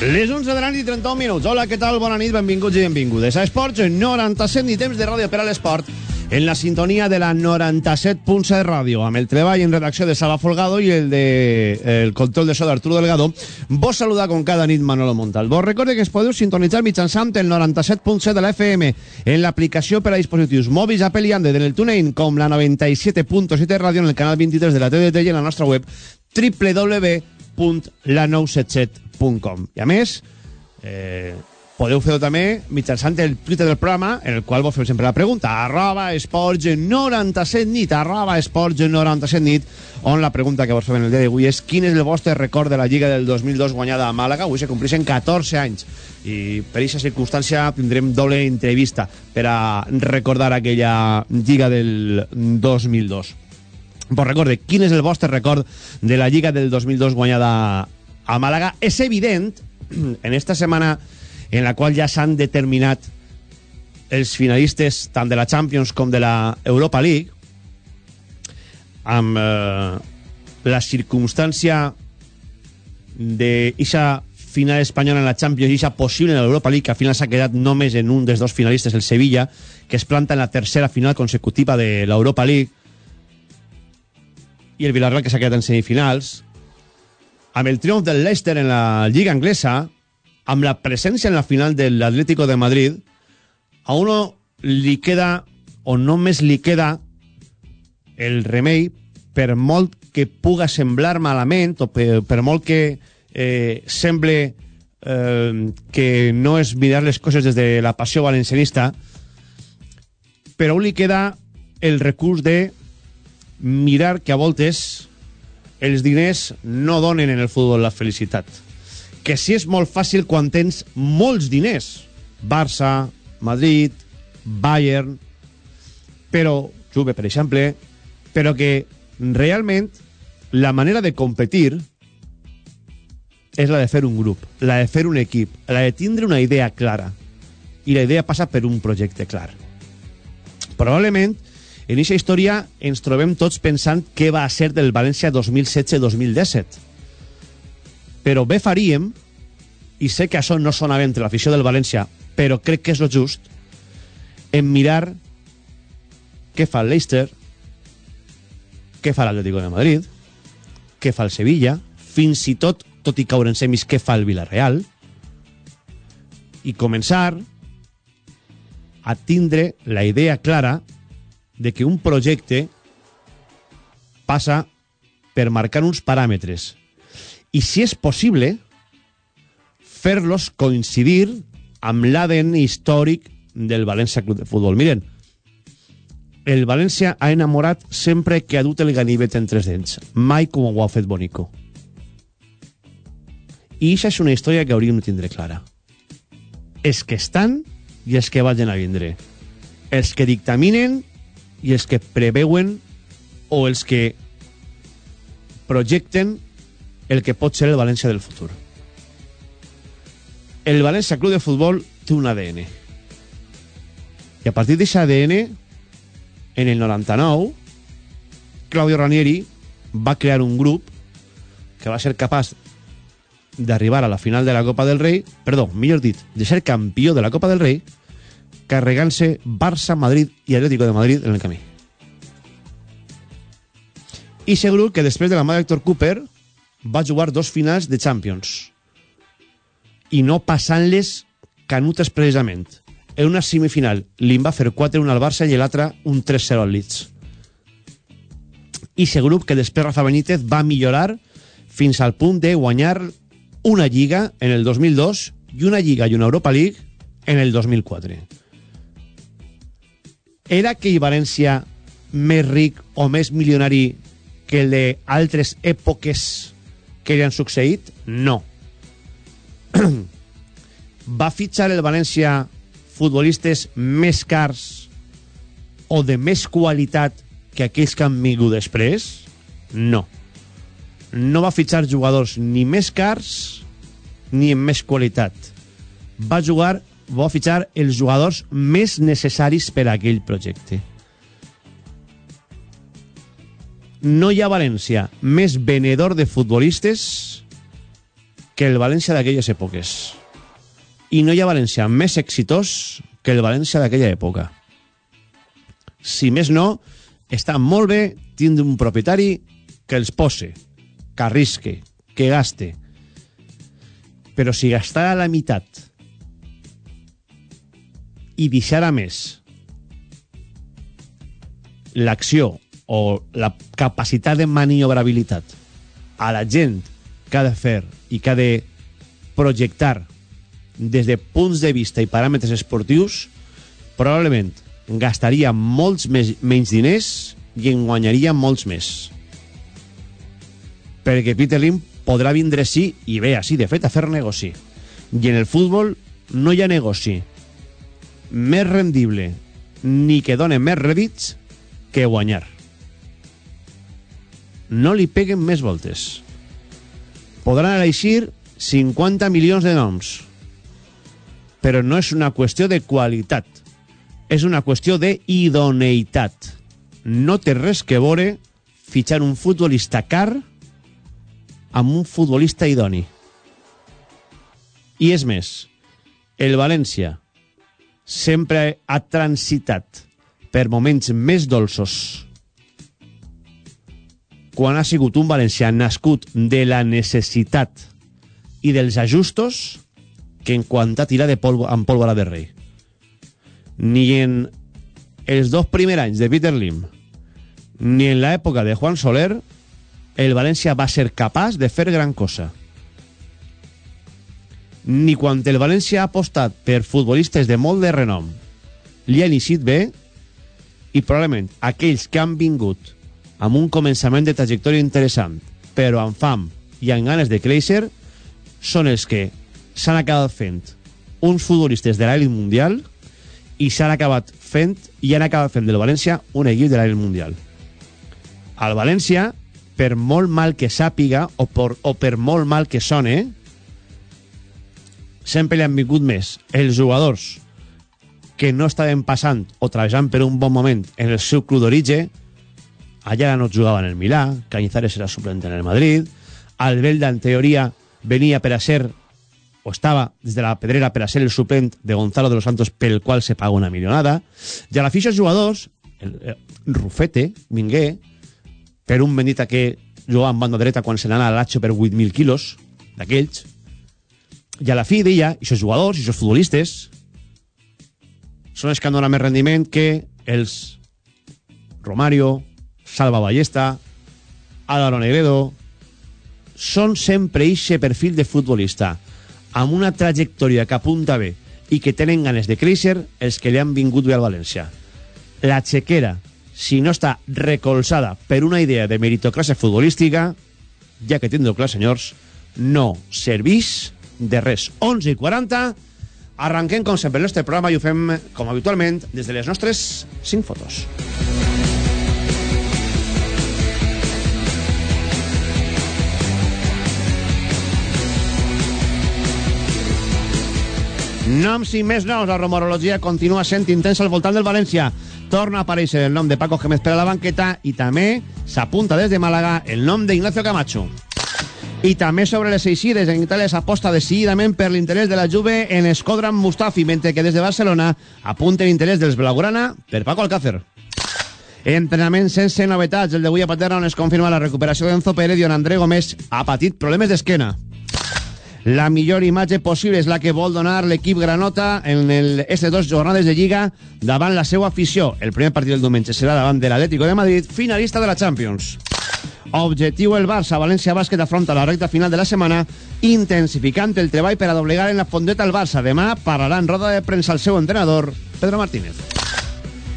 Les 11 de la nit i 31 minuts. Hola, què tal? Bona nit, benvinguts i benvingudes a Esports 97 ni temps de ràdio per a l'esport en la sintonia de la 97.7 ràdio amb el treball en redacció de Sala Folgado i el de el control de so d'Arturo Delgado vos saluda com cada nit Manolo Montal vos recorde que es podeu sintonitzar mitjançant el 97.7 de la FM en l'aplicació per a dispositius mòbils Apple i Android en el TuneIn com la 97.7 ràdio en el canal 23 de la TDT i en la nostra web www.la977.com www.radiotrinitat.com i a més eh, podeu fer-ho també mitjançant el Twitter del programa en el qual vos feu sempre la pregunta. Arroba esports 97 nit arroba esports 97 nit on la pregunta que vos fem el dia d'avui és quin és el vostre record de la Lliga del 2002 guanyada a Màlaga? Avui se complixen 14 anys i per aquesta circumstància tindrem doble entrevista per a recordar aquella Lliga del 2002 Vos recorde, quin és el vostre record de la Lliga del 2002 guanyada a Màlaga. És evident, en esta setmana en la qual ja s'han determinat els finalistes tant de la Champions com de la Europa League, amb eh, la circumstància d'eixa final espanyola en la Champions i eixa possible en l'Europa League, que al final s'ha quedat només en un dels dos finalistes, el Sevilla, que es planta en la tercera final consecutiva de l'Europa League, i el Villarreal, que s'ha quedat en semifinals, amb el triomf del Leicester en la Lliga Anglesa, amb la presència en la final de l'Atlético de Madrid, a uno li queda, o només li queda, el remei per molt que puga semblar malament o per, per molt que eh, semble eh, que no és mirar les coses des de la passió valencianista, però li queda el recurs de mirar que a voltes els diners no donen en el futbol la felicitat. Que sí és molt fàcil quan tens molts diners. Barça, Madrid, Bayern... Però, Juve, per exemple, però que realment la manera de competir és la de fer un grup, la de fer un equip, la de tindre una idea clara. I la idea passa per un projecte clar. Probablement en aquesta història ens trobem tots pensant què va ser del València 2016-2017. Però bé faríem, i sé que això no sona bé entre l'afició del València, però crec que és lo just, en mirar què fa el Leicester, què fa l'Atlético de Madrid, què fa el Sevilla, fins i tot, tot i caure en semis, què fa el Villarreal, i començar a tindre la idea clara de que un projecte passa per marcar uns paràmetres i, si és possible, fer-los coincidir amb l'ADN històric del València Club de Futbol. Miren, el València ha enamorat sempre que ha dut el ganivet entre els dents, mai com ho ha fet Bonico. I això és una història que hauríem de tindre clara. Els que estan i els que vagin a vindre. Els que dictaminen i els que preveuen o els que projecten el que pot ser el València del futur. El València Club de Futbol té un ADN. I a partir d'aquest ADN, en el 99, Claudio Ranieri va crear un grup que va ser capaç d'arribar a la final de la Copa del Rei, perdó, millor dit, de ser campió de la Copa del Rei, carregant-se Barça, Madrid i Atlético de Madrid en el camí. I segur que després de la mà d'Hector Cooper va jugar dos finals de Champions i no passant-les canutes precisament. En una semifinal li va fer 4-1 al Barça i l'altra un 3-0 al Leeds. I segur que després Rafa Benítez va millorar fins al punt de guanyar una Lliga en el 2002 i una Lliga i una Europa League en el 2004 era aquell València més ric o més milionari que el d'altres èpoques que li han succeït? No. va fitxar el València futbolistes més cars o de més qualitat que aquells que han vingut després? No. No va fitxar jugadors ni més cars ni amb més qualitat. Va jugar, va fitxar els jugadors més necessaris per a aquell projecte. No hi ha València més venedor de futbolistes que el València d'aquelles èpoques. I no hi ha València més exitós que el València d'aquella època. Si més no, està molt bé tindre un propietari que els pose, que arrisque, que gaste. Però si gastara la meitat i deixara més l'acció o la capacitat de maniobrabilitat a la gent que ha de fer i que ha de projectar des de punts de vista i paràmetres esportius, probablement gastaria molts més, menys diners i en guanyaria molts més. Perquè Peter Lim podrà vindre sí i bé així, de fet, a fer negoci. I en el futbol no hi ha negoci més rendible ni que done més rèdits que guanyar no li peguen més voltes. Podran elegir 50 milions de noms, però no és una qüestió de qualitat, és una qüestió d'idoneïtat. No té res que veure fitxar un futbolista car amb un futbolista idoni. I és més, el València sempre ha transitat per moments més dolços quan ha sigut un valencià nascut de la necessitat i dels ajustos que en quant a tirar de polvo, amb pólvora de rei. Ni en els dos primers anys de Peter Lim ni en l'època de Juan Soler el València va ser capaç de fer gran cosa. Ni quan el València ha apostat per futbolistes de molt de renom li ha iniciat bé i probablement aquells que han vingut amb un començament de trajectòria interessant, però amb fam i amb ganes de créixer, són els que s'han acabat fent uns futbolistes de l'àlit mundial i s'han acabat fent i han acabat fent del València un equip de l'àlit mundial. Al València, per molt mal que sàpiga o per, o per molt mal que sone, sempre li han vingut més els jugadors que no estaven passant o treballant per un bon moment en el seu club d'origen. Allà no jugava en el Milà, Cañizares era suplente en el Madrid, Albelda en teoria venia per a ser o estava des de la pedrera per a ser el suplent de Gonzalo de los Santos pel qual se paga una milionada. I a la ficha jugadors el, el, Rufete vingué per un bendita que jugava en banda dreta quan se n'anà a l'Acho per 8.000 quilos d'aquells i a la fi i aquests jugadors, aquests futbolistes són els que han donat més rendiment que els Romario, Salva Ballesta, Álvaro Negredo, són sempre eixe perfil de futbolista, amb una trajectòria que apunta bé i que tenen ganes de créixer els que li han vingut bé al València. La xequera, si no està recolzada per una idea de meritocràcia futbolística, ja que tindreu clar, senyors, no serveix de res. 11 i 40, arrenquem com sempre el nostre programa i ho fem, com habitualment, des de les nostres 5 fotos. Noms i més nous. La rumorologia continua sent intensa al voltant del València. Torna a aparèixer el nom de Paco Gémez per a la banqueta i també s'apunta des de Màlaga el nom d'Ignacio Camacho. I també sobre les eixides, en Itàlia s'aposta decididament per l'interès de la Juve en Escodran Mustafi, mentre que des de Barcelona apunta l'interès dels Blaugrana per Paco Alcácer. Entrenament sense novetats. El d'avui a Paterna on es confirma la recuperació d'Enzo Pérez i on André Gómez ha patit problemes d'esquena. La millor imatge possible és la que vol donar l'equip granota en el, este dos jornades de Lliga davant la seva afició. El primer partit del diumenge serà davant de l'Atlético de Madrid, finalista de la Champions. Objectiu el Barça. València Bàsquet afronta la recta final de la setmana intensificant el treball per a doblegar en la fondeta al Barça. Demà parlarà en roda de premsa el seu entrenador, Pedro Martínez.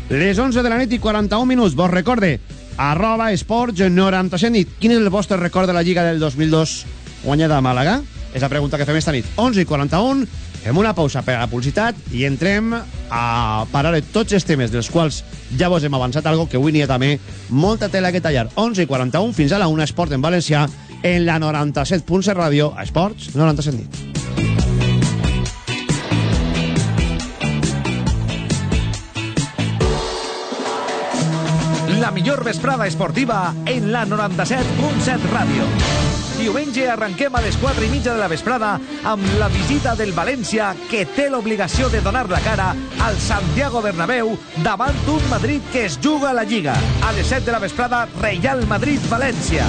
Les 11 de la nit i 41 minuts. Vos recorde, arroba esports 97 nit. Quin és el vostre record de la Lliga del 2002 guanyada a Màlaga? És la pregunta que fem esta nit. 11 i 41, Fem una pausa per a la publicitat i entrem a parar de tots els temes dels quals ja vos hem avançat algo que avui n'hi ha també molta tela que tallar. 11 i 41 fins a la 1 Esport en València en la 97.7 ràdio a Esports 97 nit. Millor vesprada esportiva en la 97.7 ràdio. Diumenge arrenquem a les 4 i mitja de la vesprada amb la visita del València que té l'obligació de donar la cara al Santiago Bernabéu davant d'un Madrid que es juga a la Lliga. A les 7 de la vesprada, Real Madrid-València.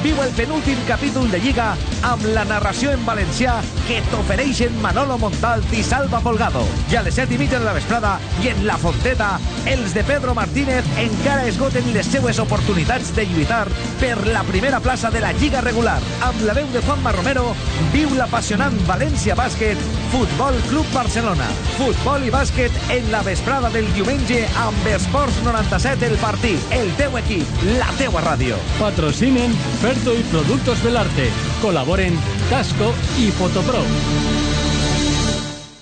Viu el penúltim capítol de Lliga amb la narració en valencià que t'ofereixen Manolo Montalt i Salva Folgado. I a les 7 i mitja de la vesprada i en La Fonteta, els de Pedro Martínez encara esgoten les seues oportunitats de lluitar per la primera plaça de la Lliga regular. Amb la veu de Juanma Romero, viu l'apassionant València Bàsquet, Futbol Club Barcelona. Futbol i bàsquet en la vesprada del diumenge amb Esports 97 el partit. El teu equip, la teua ràdio. Patrocinen Y Productos del Arte. Colaboren Tasco y Fotopro.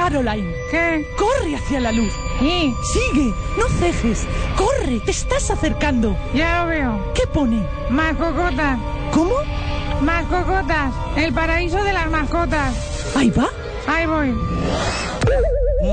Caroline. ¿Qué? Corre hacia la luz. ¿Y? Sigue, no cejes. Corre, te estás acercando. Ya lo veo. ¿Qué pone? Más cocotas. ¿Cómo? Más cocotas. El paraíso de las mascotas. Ahí va. Ahí voy.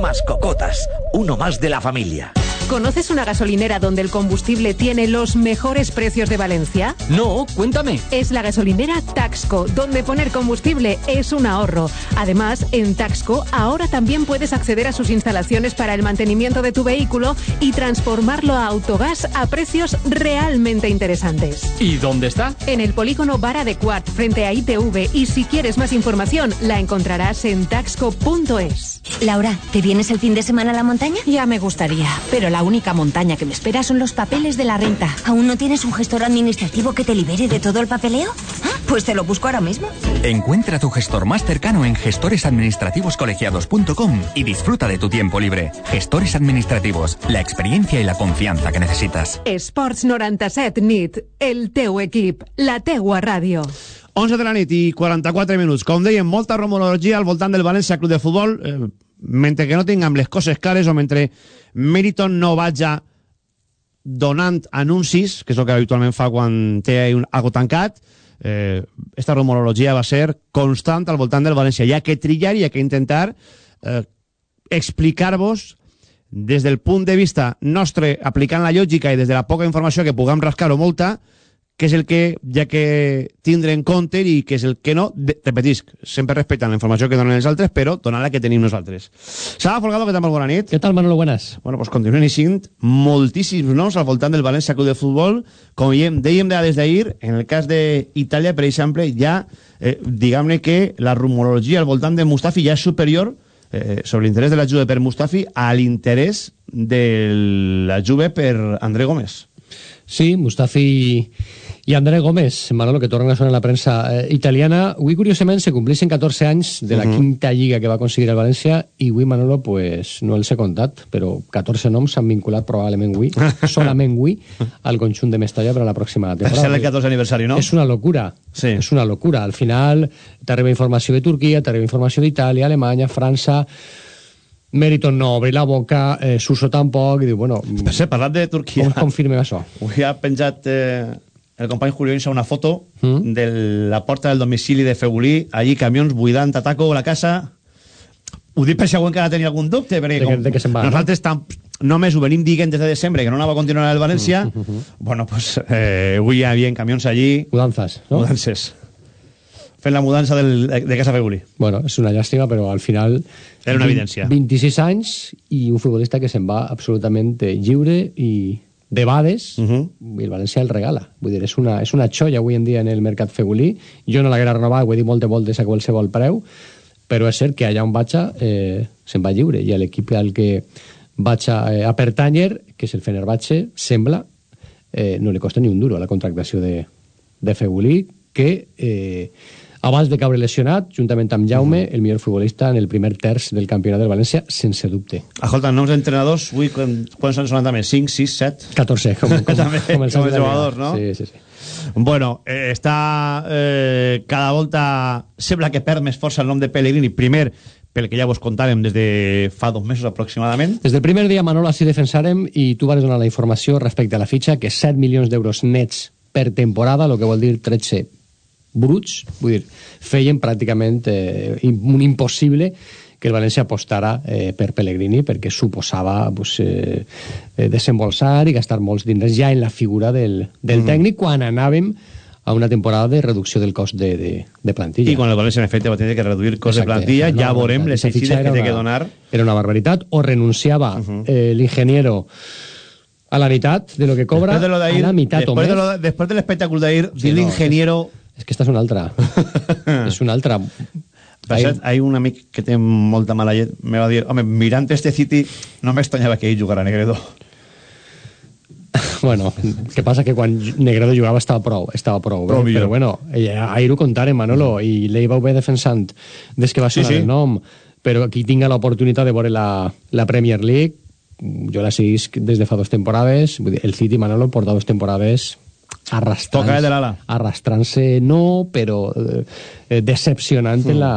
Mascocotas, uno más de la familia. ¿Conoces una gasolinera donde el combustible tiene los mejores precios de Valencia? No, cuéntame. Es la gasolinera Taxco, donde poner combustible es un ahorro. Además, en Taxco ahora también puedes acceder a sus instalaciones para el mantenimiento de tu vehículo y transformarlo a autogás a precios realmente interesantes. ¿Y dónde está? En el polígono Vara de Quart, frente a ITV, y si quieres más información, la encontrarás en taxco.es. Laura, ¿te vienes el fin de semana a la montaña? Ya me gustaría, pero la única montaña que me espera son los papeles de la renta. ¿Aún no tienes un gestor administrativo que te libere de todo el papeleo? Ah, pues te lo busco ahora mismo. Encuentra tu gestor más cercano en gestoresadministrativoscolegiados.com y disfruta de tu tiempo libre. Gestores administrativos, la experiencia y la confianza que necesitas. Esports 97 NIT, el teu equip, la teua ràdio. 11 de la nit i 44 minuts. Com dèiem, molta rumorologia al voltant del València Club de Futbol, eh, mentre que no tinguem les coses clares o mentre Meriton no vaja donant anuncis, que és el que habitualment fa quan té un, algo tancat, eh, esta rumorologia va ser constant al voltant del València. Hi ha que trillar i hi ha que intentar eh, explicar-vos des del punt de vista nostre, aplicant la lògica i des de la poca informació que puguem rascar o molta, què és el que ja que tindre en compte i què és el que no, de, repetisc, sempre respectant la informació que donen els altres, però donar la que tenim nosaltres. Sala Folgado, què tal? Molt bona nit. Què tal, Manolo? Buenas. Bueno, pues continuen eixint moltíssims noms al voltant del València Club de Futbol. Com dèiem, dèiem des d'ahir, en el cas d'Itàlia, per exemple, ja, eh, diguem-ne que la rumorologia al voltant de Mustafi ja és superior eh, sobre l'interès de la Juve per Mustafi a l'interès de la Juve per André Gómez. Sí, Mustafi i André Gómez, Manolo, que tornen a sonar en la premsa eh, italiana. Avui, curiosament, se compleixen 14 anys de la uh -huh. quinta lliga que va aconseguir el València i avui, Manolo, pues, no els he contat, però 14 noms s'han vinculat probablement avui, solament avui, al conjunt de Mestalla per a la pròxima temporada. Per ser el 14 aniversari, no? És una locura. Sí. És una locura. Al final, t'arriba informació de Turquia, t'arriba informació d'Itàlia, Alemanya, França... Meriton no obri la boca, eh, Suso tampoc, i diu, bueno... Per ser, parlat de Turquia... Com confirmem això? Avui ha penjat eh, el company Julio Insa una foto mm. de la porta del domicili de Fegulí, allí camions buidant a taco la casa... Ho dic per si algú encara tenia algun dubte, perquè de que, de que va, nosaltres no? tam, només ho venim dient des de desembre, que no anava a continuar el València, mm -hmm. bueno, pues eh, avui hi havia camions allí... Mudanzas, no? Mudances fent la mudança del, de Casa Fegulí. Bueno, és una llàstima, però al final... Era una evidència. 26 anys i un futbolista que se'n va absolutament lliure i debades, uh -huh. i el València el regala. Vull dir, és una, és una xolla avui en dia en el mercat fegulí. Jo no l'haguera renovat, ho he dit moltes voltes a qualsevol preu, però és cert que allà on vaig eh, se'n va lliure i l'equip al que vaig a, eh, a pertànyer, que és el Fenerbahce, sembla, eh, no li costa ni un duro la contractació de, de Febulí, que eh, abans de caure lesionat, juntament amb Jaume, el millor futbolista en el primer terç del campionat del València, sense dubte. Escolta, noms d'entrenadors, ui, quan, quants han sonat també? 5, 6, 7? 14, com, com, també, com els com Liga. no? Sí, sí, sí. Bueno, eh, està eh, cada volta sembla que perd més força el nom de Pellegrini primer pel que ja vos contàvem des de fa dos mesos aproximadament Des del primer dia, Manolo, així defensarem i tu vas donar la informació respecte a la fitxa que 7 milions d'euros nets per temporada, el que vol dir 13 bruts, vull dir, feien pràcticament eh, un impossible que el València apostara eh, per Pellegrini perquè suposava pues, eh, eh, desembolsar i gastar molts diners ja en la figura del, del Mhm. tècnic quan anàvem a una temporada de reducció del cost de, de, de plantilla. i quan el València en efecte va tenir que reduir cost de Exacte. plantilla No, ja veurem les eixides que té que donar Era una barbaritat. O renunciava eh, l'ingeniero a la mitad de lo que cobra, Después de lo de a ir- la mitad o después, de més. lo de- del espectáculo de ir, Sí, dir no, l'ingeniero... És que esta és una altra. és una altra. Per cert, hi ha un amic que té molta mala llet, me va dir, home, mirant este City, no m'estranyava que ell jugara Negredo. Bueno, que passa que quan Negredo jugava estava prou, estava prou, Prou eh? millor. però bueno, eh, ahir ho contarem, Manolo, i l'ell va bé defensant des que va Sí, sonar sí. el nom, però qui tinga l'oportunitat de veure la, la Premier League, jo la seguisc des de fa dos temporades, vull dir, el City, Manolo, porta dos temporades arrastrant-se no, però eh, eh, decepcionant en la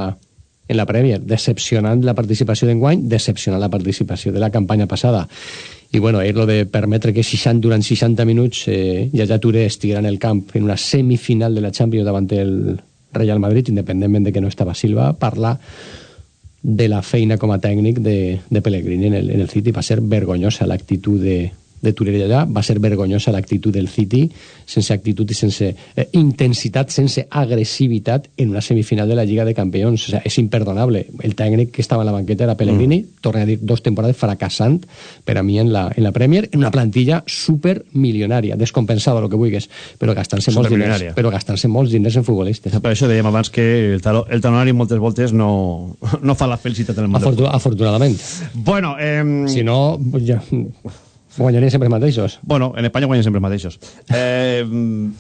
en la Premier, decepcionant la participació d'enguany, decepcionant la participació de la campanya passada. I bueno, ahir lo de permetre que 60, durant 60 minuts eh, Yaya Touré estiguera en el camp en una semifinal de la Champions davant el Real Madrid, independentment de que no estava Silva, parla de la feina com a tècnic de, de Pellegrini en el, en el City. Va ser vergonyosa l'actitud de, de allà, va ser vergonyosa l'actitud del City, sense actitud i sense eh, intensitat, sense agressivitat en una semifinal de la Lliga de Campions. O sea, és imperdonable. El tècnic que estava en la banqueta era Pellegrini, mm. torna a dir, dos temporades fracassant per a mi en la, en la Premier, en una plantilla supermilionària, descompensada, el que vulguis, però gastant-se molts diners, però gastant-se molts diners en futbolistes. Per això dèiem abans que el, talo, el talonari moltes voltes no, no fa la felicitat en el món. del Afortu afortunadament. Bueno, eh, Si no, ja, guanyarien sempre els mateixos. Bueno, en Espanya guanyen sempre els mateixos. Eh,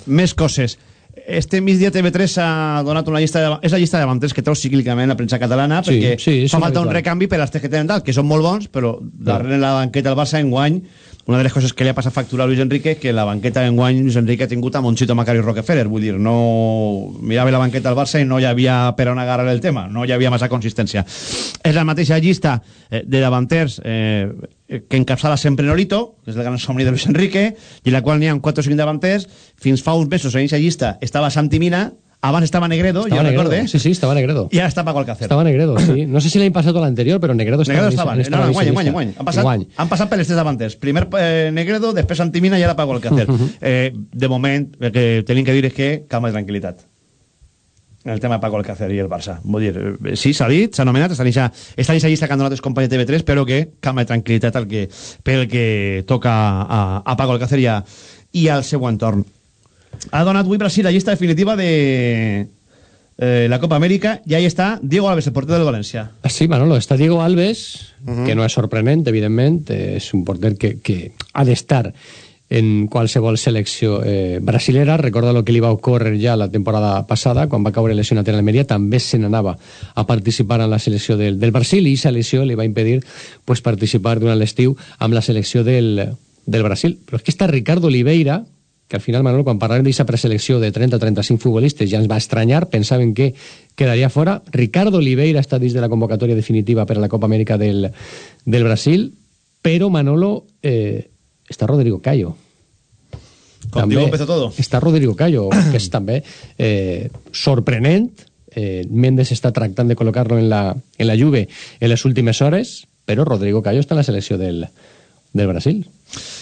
més coses. Este migdia TV3 ha donat una llista de, és la llista de davanters que treu cíclicament la premsa catalana Sí, perquè sí, fa falta un recanvi per als tres que tenen dalt, que són molt bons, però darrere la banqueta del Barça enguany una de les coses que li ha passat factura a Luis Enrique que la banqueta enguany Luis Enrique ha tingut a Monchito Macari i Rockefeller. Vull dir, no mirava la banqueta del Barça i no hi havia per on agarrar el tema. No hi havia massa consistència. És la mateixa llista eh, de davanters eh, que encapçala sempre Norito que és el gran somni de Luis Enrique i la qual n'hi ha 4 o 5 davanters. Fins fa uns mesos en aquesta llista estava Santi Mina abans estava Negredo, Estava jo Negredo. recorde Sí, sí, estava Negredo. i ara està Paco Alcácer Estava Negredo, sí. No sé si l'any passat o l'anterior, però Negredo estava, Negredo en estava, esta- no, no, llista. enguany, enguany. Han passat, Enguany. han passat per les tres davanters. Primer eh, Negredo, després Santimina i ara Paco Alcácer. eh, de moment, el que tenim que dir és que calma i tranquil·litat. En el tema de Paco Alcácer i el Barça. Vull dir, eh, sí, s'ha dit, s'ha anomenat, està en aquesta llista que han donat els companys de TV3, però que calma i tranquil·litat el que, pel que toca a, a Paco Alcácer i, a, i al seu entorn. Ha donat avui Brasil la llista definitiva de eh, la Copa Amèrica i ahí està Diego Alves, el porter del València. Ah, Sí, Manolo, està Diego Alves, que no és sorprenent, evidentment, és un porter que, que ha d'estar en qualsevol selecció eh, brasilera. Recorda el que li va ocórrer ja la temporada passada, quan va caure lesionat en Almeria, també se n'anava a participar en la selecció del, del Brasil i aquesta lesió li va impedir pues, participar durant l'estiu amb la selecció del, del Brasil. Però és que està Ricardo Oliveira, que al final, Manolo, quan parlàvem d'aquesta preselecció de 30-35 futbolistes ja ens va estranyar, pensaven que quedaria fora. Ricardo Oliveira està dins de la convocatòria definitiva per a la Copa Amèrica del, del Brasil, però, Manolo, eh, està Rodrigo Cayo. Contigo empezó todo. Està Rodrigo Cayo, que és també eh, sorprenent. Eh, Méndez està tractant de col·locar-lo en la, en la Juve en les últimes hores, però Rodrigo Cayo està en la selecció del, del Brasil.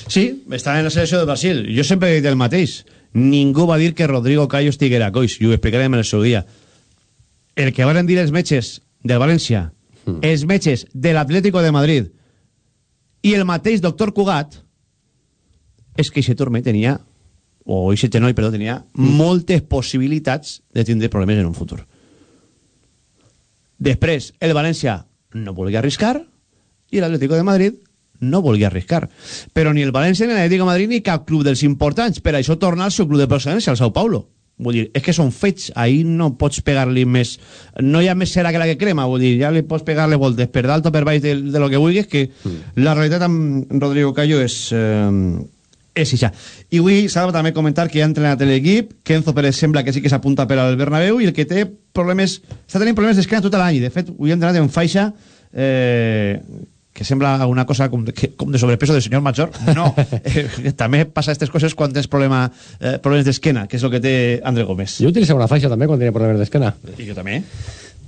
Sí, està en la selecció del Brasil. Jo sempre he dit el mateix. Ningú va dir que Rodrigo Cayo estiguera a coix, i ho explicarem en el seu dia. El que van dir els metges del València, mm. els metges de l'Atlético de Madrid i el mateix doctor Cugat és que aquest turmell tenia o aquest genoll, perdó, tenia mm. moltes possibilitats de tindre problemes en un futur. Després, el València no volia arriscar i l'Atlético de Madrid no volia arriscar. Però ni el València ni l'Atlético de Madrid ni cap club dels importants. Per això torna al seu club de procedència, al Sao Paulo. Vull dir, és que són fets, ahir no pots pegar-li més... No hi ha més cera que la que crema, vull dir, ja li pots pegar-li voltes per dalt o per baix de, de lo que vulguis, que mm. la realitat amb Rodrigo Callo és... Eh, és això. I avui s'ha de també comentar que ha entrenat l'equip, que Enzo Pérez sembla que sí que s'apunta per al Bernabéu i el que té problemes... Està tenint problemes d'esquena tot l'any. De fet, avui ha entrenat en faixa eh, que sembla una cosa com de, com de sobrepeso del senyor major. No, eh, també passa aquestes coses quan tens problema, eh, problemes d'esquena, que és el que té André Gómez. Jo utilitzava una faixa també quan tenia problemes d'esquena. I jo també.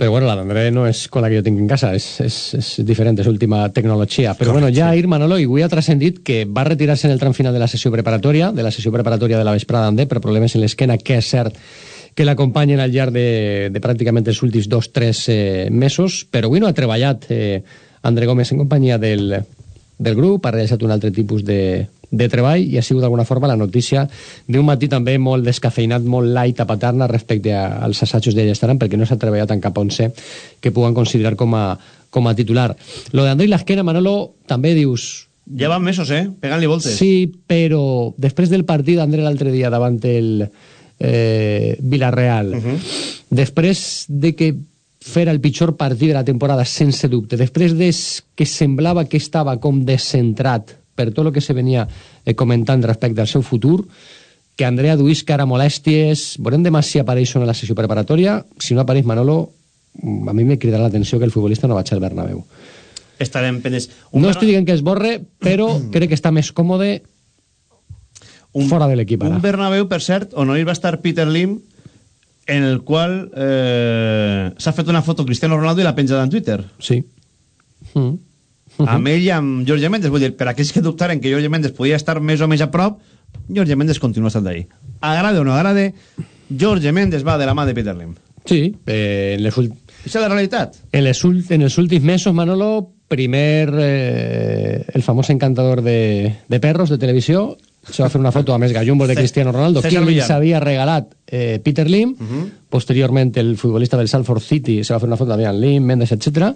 Però bueno, la d'André no és con la que jo tinc en casa, és, és, és diferent, és última tecnologia. Però bueno, ja ahir Manolo i avui ha transcendit que va retirar-se en el tram final de la sessió preparatòria, de la sessió preparatòria de la vesprada d'André, per problemes en l'esquena, que és cert que l'acompanyen al llarg de, de pràcticament els últims dos, tres eh, mesos, però avui no ha treballat eh, André Gómez en companyia del, del grup, ha realitzat un altre tipus de, de treball i ha sigut d'alguna forma la notícia d'un matí també molt descafeinat, molt light a paterna respecte a, als assajos de Llestaran perquè no s'ha treballat en cap 11 que puguen considerar com a, com a titular. Lo de André Lasquena, Manolo, també dius... Ja van mesos, eh? Pegant-li voltes. Sí, però després del partit d'André l'altre dia davant el eh, Villarreal, uh -huh. després de que fer el pitjor partit de la temporada, sense dubte, després de que semblava que estava com descentrat per tot el que se venia eh, comentant respecte al seu futur, que Andrea Duisca ara molèsties, veurem demà si apareix en la sessió preparatòria, si no apareix Manolo, a mi me cridarà l'atenció que el futbolista no vaig al Bernabéu. Estarem pendents. Un no estic dient que es borre, però crec que està més còmode un, fora de l'equip ara. Un Bernabéu, per cert, on ahir va estar Peter Lim, en el qual eh, s'ha fet una foto Cristiano Ronaldo i l'ha penjada en Twitter. Sí. Mm. Mm -hmm. Amb ell i amb Jorge Mendes. Vull dir, per aquells que dubtaren que Jorge Mendes podia estar més o més a prop, Jorge Mendes continua estant d'ahí. Agrade o no agrade, Jorge Mendes va de la mà de Peter Lim. Sí, eh, en les Això és la realitat. En, les, en els últims mesos, Manolo, primer eh, el famós encantador de, de perros de televisió se va fer una foto a més gallumbos de Cristiano Ronaldo que li s'havia regalat eh, Peter Lim uh -huh. posteriorment el futbolista del Salford City se va fer una foto també amb Lim, Mendes, etc.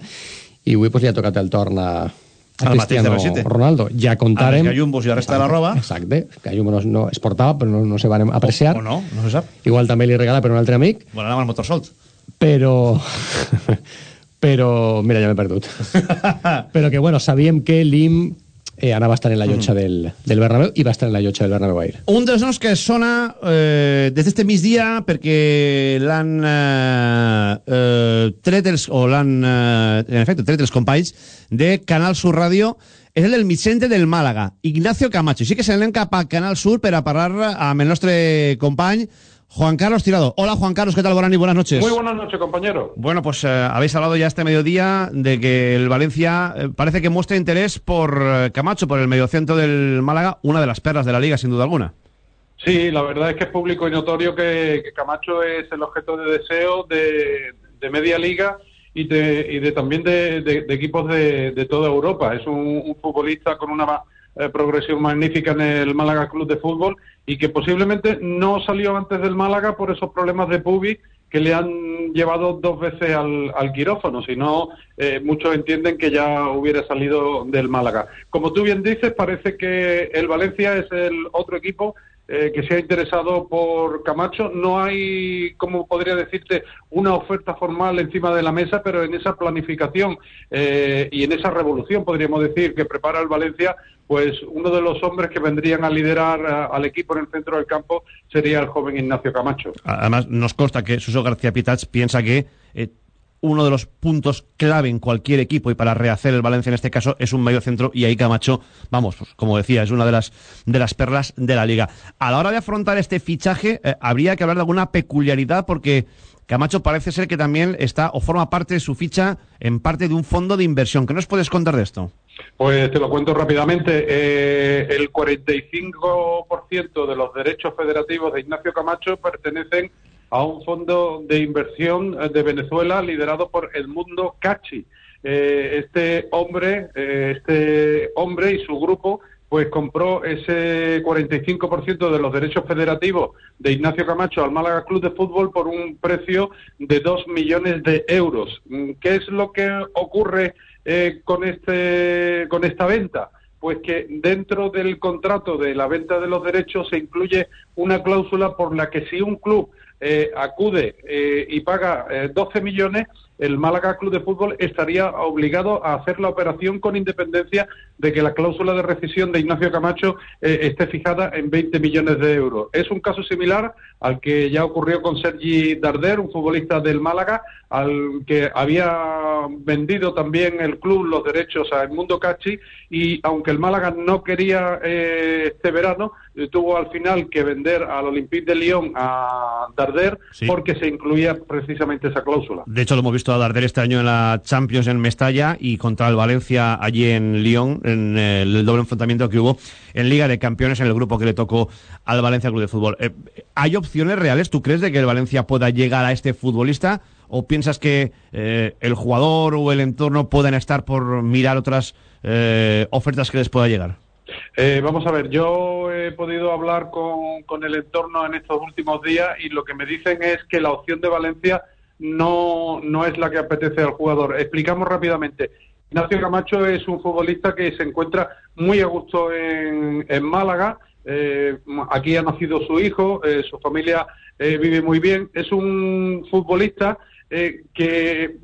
i avui pues, li ha tocat el torn a, a Cristiano Ronaldo. Ja contarem... A gallumbos i la resta de la roba. Exacte. Gallumbos no, no es portava, però no, no se van apreciar. O, o no, no se sap. Igual també li regala per un altre amic. Bueno, anava al motor solt. Però... però... Mira, ja m'he perdut. però que, bueno, sabíem que Lim eh, anava a estar en la llotja mm. del, del Bernabéu i va estar en la llotja del Bernabéu ahir. Un dels noms que sona eh, des d'este migdia perquè l'han eh, eh, tret els, o l'han, eh, en efecte, tret els companys de Canal Sur Ràdio és el del Vicente del Màlaga, Ignacio Camacho. Sí que se n'anem cap a Canal Sur per a parlar amb el nostre company Juan Carlos Tirado. Hola Juan Carlos, ¿qué tal, Borani? Buenas noches. Muy buenas noches, compañero. Bueno, pues eh, habéis hablado ya este mediodía de que el Valencia eh, parece que muestra interés por eh, Camacho, por el mediocentro del Málaga, una de las perlas de la liga, sin duda alguna. Sí, la verdad es que es público y notorio que, Camacho es el objeto de deseo de, media liga y de, y de también de, equipos de, toda Europa. Es un, futbolista con una progresión magnífica en el Málaga Club de Fútbol y que posiblemente no salió antes del Málaga por esos problemas de Pubi que le han llevado dos veces al, al quirófano, si no, eh, muchos entienden que ya hubiera salido del Málaga. Como tú bien dices, parece que el Valencia es el otro equipo eh, que se ha interesado por Camacho. No hay, como podría decirte, una oferta formal encima de la mesa, pero en esa planificación eh, y en esa revolución, podríamos decir, que prepara el Valencia, pues uno de los hombres que vendrían a liderar eh, al equipo en el centro del campo sería el joven Ignacio Camacho. Además, nos consta que Suso García Pitats piensa que eh, uno de los puntos clave en cualquier equipo y para rehacer el Valencia en este caso es un medio centro y ahí Camacho, vamos, pues, como decía, es una de las, de las perlas de la liga. A la hora de afrontar este fichaje, eh, habría que hablar de alguna peculiaridad porque Camacho parece ser que también está o forma parte de su ficha en parte de un fondo de inversión. ¿Qué nos puedes contar de esto? Pues te lo cuento rápidamente. Eh, el 45% de los derechos federativos de Ignacio Camacho pertenecen a un fondo de inversión de Venezuela liderado por Edmundo Cachi. Eh, este hombre, eh, este hombre y su grupo pues compró ese 45% de los derechos federativos de Ignacio Camacho al Málaga Club de Fútbol por un precio de 2 millones de euros. ¿Qué es lo que ocurre eh, con, este, con esta venta? pues que dentro del contrato de la venta de los derechos se incluye una cláusula por la que si un club eh, acude eh, y paga eh, 12 millones, el Málaga Club de Fútbol estaría obligado a hacer la operación con independencia de que la cláusula de rescisión de Ignacio Camacho eh, esté fijada en 20 millones de euros. Es un caso similar al que ya ocurrió con Sergi Darder, un futbolista del Málaga, al que había vendido también el club los derechos a Mundo Cachi y aunque el Málaga no quería eh, este verano, tuvo al final que vender al Olympique de Lyon a Darder Sí. porque se incluía precisamente esa cláusula. De hecho, lo hemos visto a Darder este año en la Champions en Mestalla y contra el Valencia allí en Lyon, en el doble enfrentamiento que hubo en Liga de Campeones en el grupo que le tocó al Valencia Club de Fútbol. Eh, ¿Hay opciones reales? ¿Tú crees de que el Valencia pueda llegar a este futbolista? ¿O piensas que eh, el jugador o el entorno pueden estar por mirar otras eh, ofertas que les pueda llegar? Eh, vamos a ver, yo he podido hablar con, con el entorno en estos últimos días y lo que me dicen es que la opción de Valencia no, no es la que apetece al jugador. Explicamos rápidamente. Ignacio Camacho es un futbolista que se encuentra muy a gusto en, Málaga. Eh, aquí ha nacido su hijo, eh, su familia eh, vive muy bien. Es un futbolista eh, que,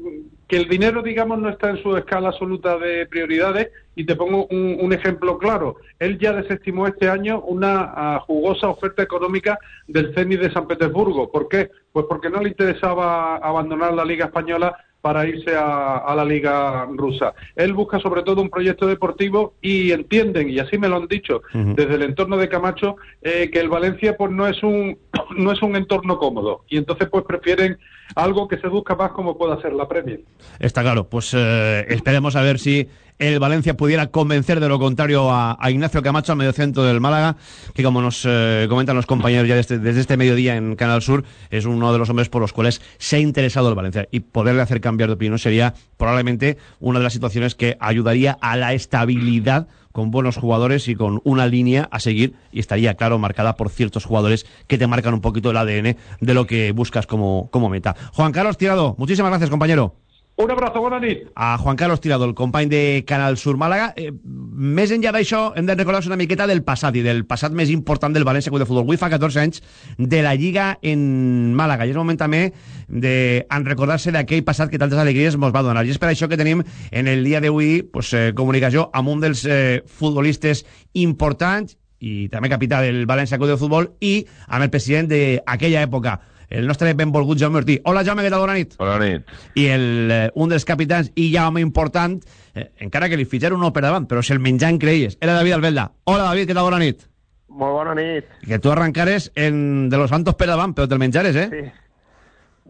que el dinero, digamos, no está en su escala absoluta de prioridades. Y te pongo un, un ejemplo claro. Él ya desestimó este año una ah, jugosa oferta económica del Zenit de San Petersburgo. ¿Por qué? Pues porque no le interesaba abandonar la Liga Española para irse a, a la liga rusa. Él busca sobre todo un proyecto deportivo y entienden, y así me lo han dicho, desde el entorno de Camacho, eh, que el Valencia pues no es un no es un entorno cómodo y entonces pues prefieren algo que seduzca más como pueda ser la Premier. Está claro, pues eh, esperemos a ver si el Valencia pudiera convencer de lo contrario a, a Ignacio Camacho, al mediocentro del Málaga, que como nos eh, comentan los compañeros ya desde, desde este mediodía en Canal Sur, es uno de los hombres por los cuales se ha interesado el Valencia. Y poderle hacer cambiar de opinión sería probablemente una de las situaciones que ayudaría a la estabilidad con buenos jugadores y con una línea a seguir y estaría claro marcada por ciertos jugadores que te marcan un poquito el ADN de lo que buscas como, como meta. Juan Carlos Tirado, muchísimas gracias compañero. Un abrazo, bona nit. a Juan Carlos Tirado, el company de Canal Sur Màlaga. Eh, més enllà d'això, hem de recordar una miqueta del passat i del passat més important del València Club de Futbol. Avui fa 14 anys de la Lliga en Màlaga. I és moment també de en recordar-se d'aquell passat que tantes alegries ens va donar. I és per això que tenim en el dia d'avui pues, eh, comunicació amb un dels eh, futbolistes importants i també capità del València Club de Futbol i amb el president d'aquella època, el nostre benvolgut Jaume Ortí. Hola Jaume, què tal? Bona nit. Bona nit. I el, eh, un dels capitans, i ja home important, eh, encara que li fitxaron no per davant, però se'l menjà en creies, era David Albelda. Hola David, què tal? Bona nit. Molt bona nit. Que tu arrancares en de los Santos per davant, però te'l menjares, eh? Sí.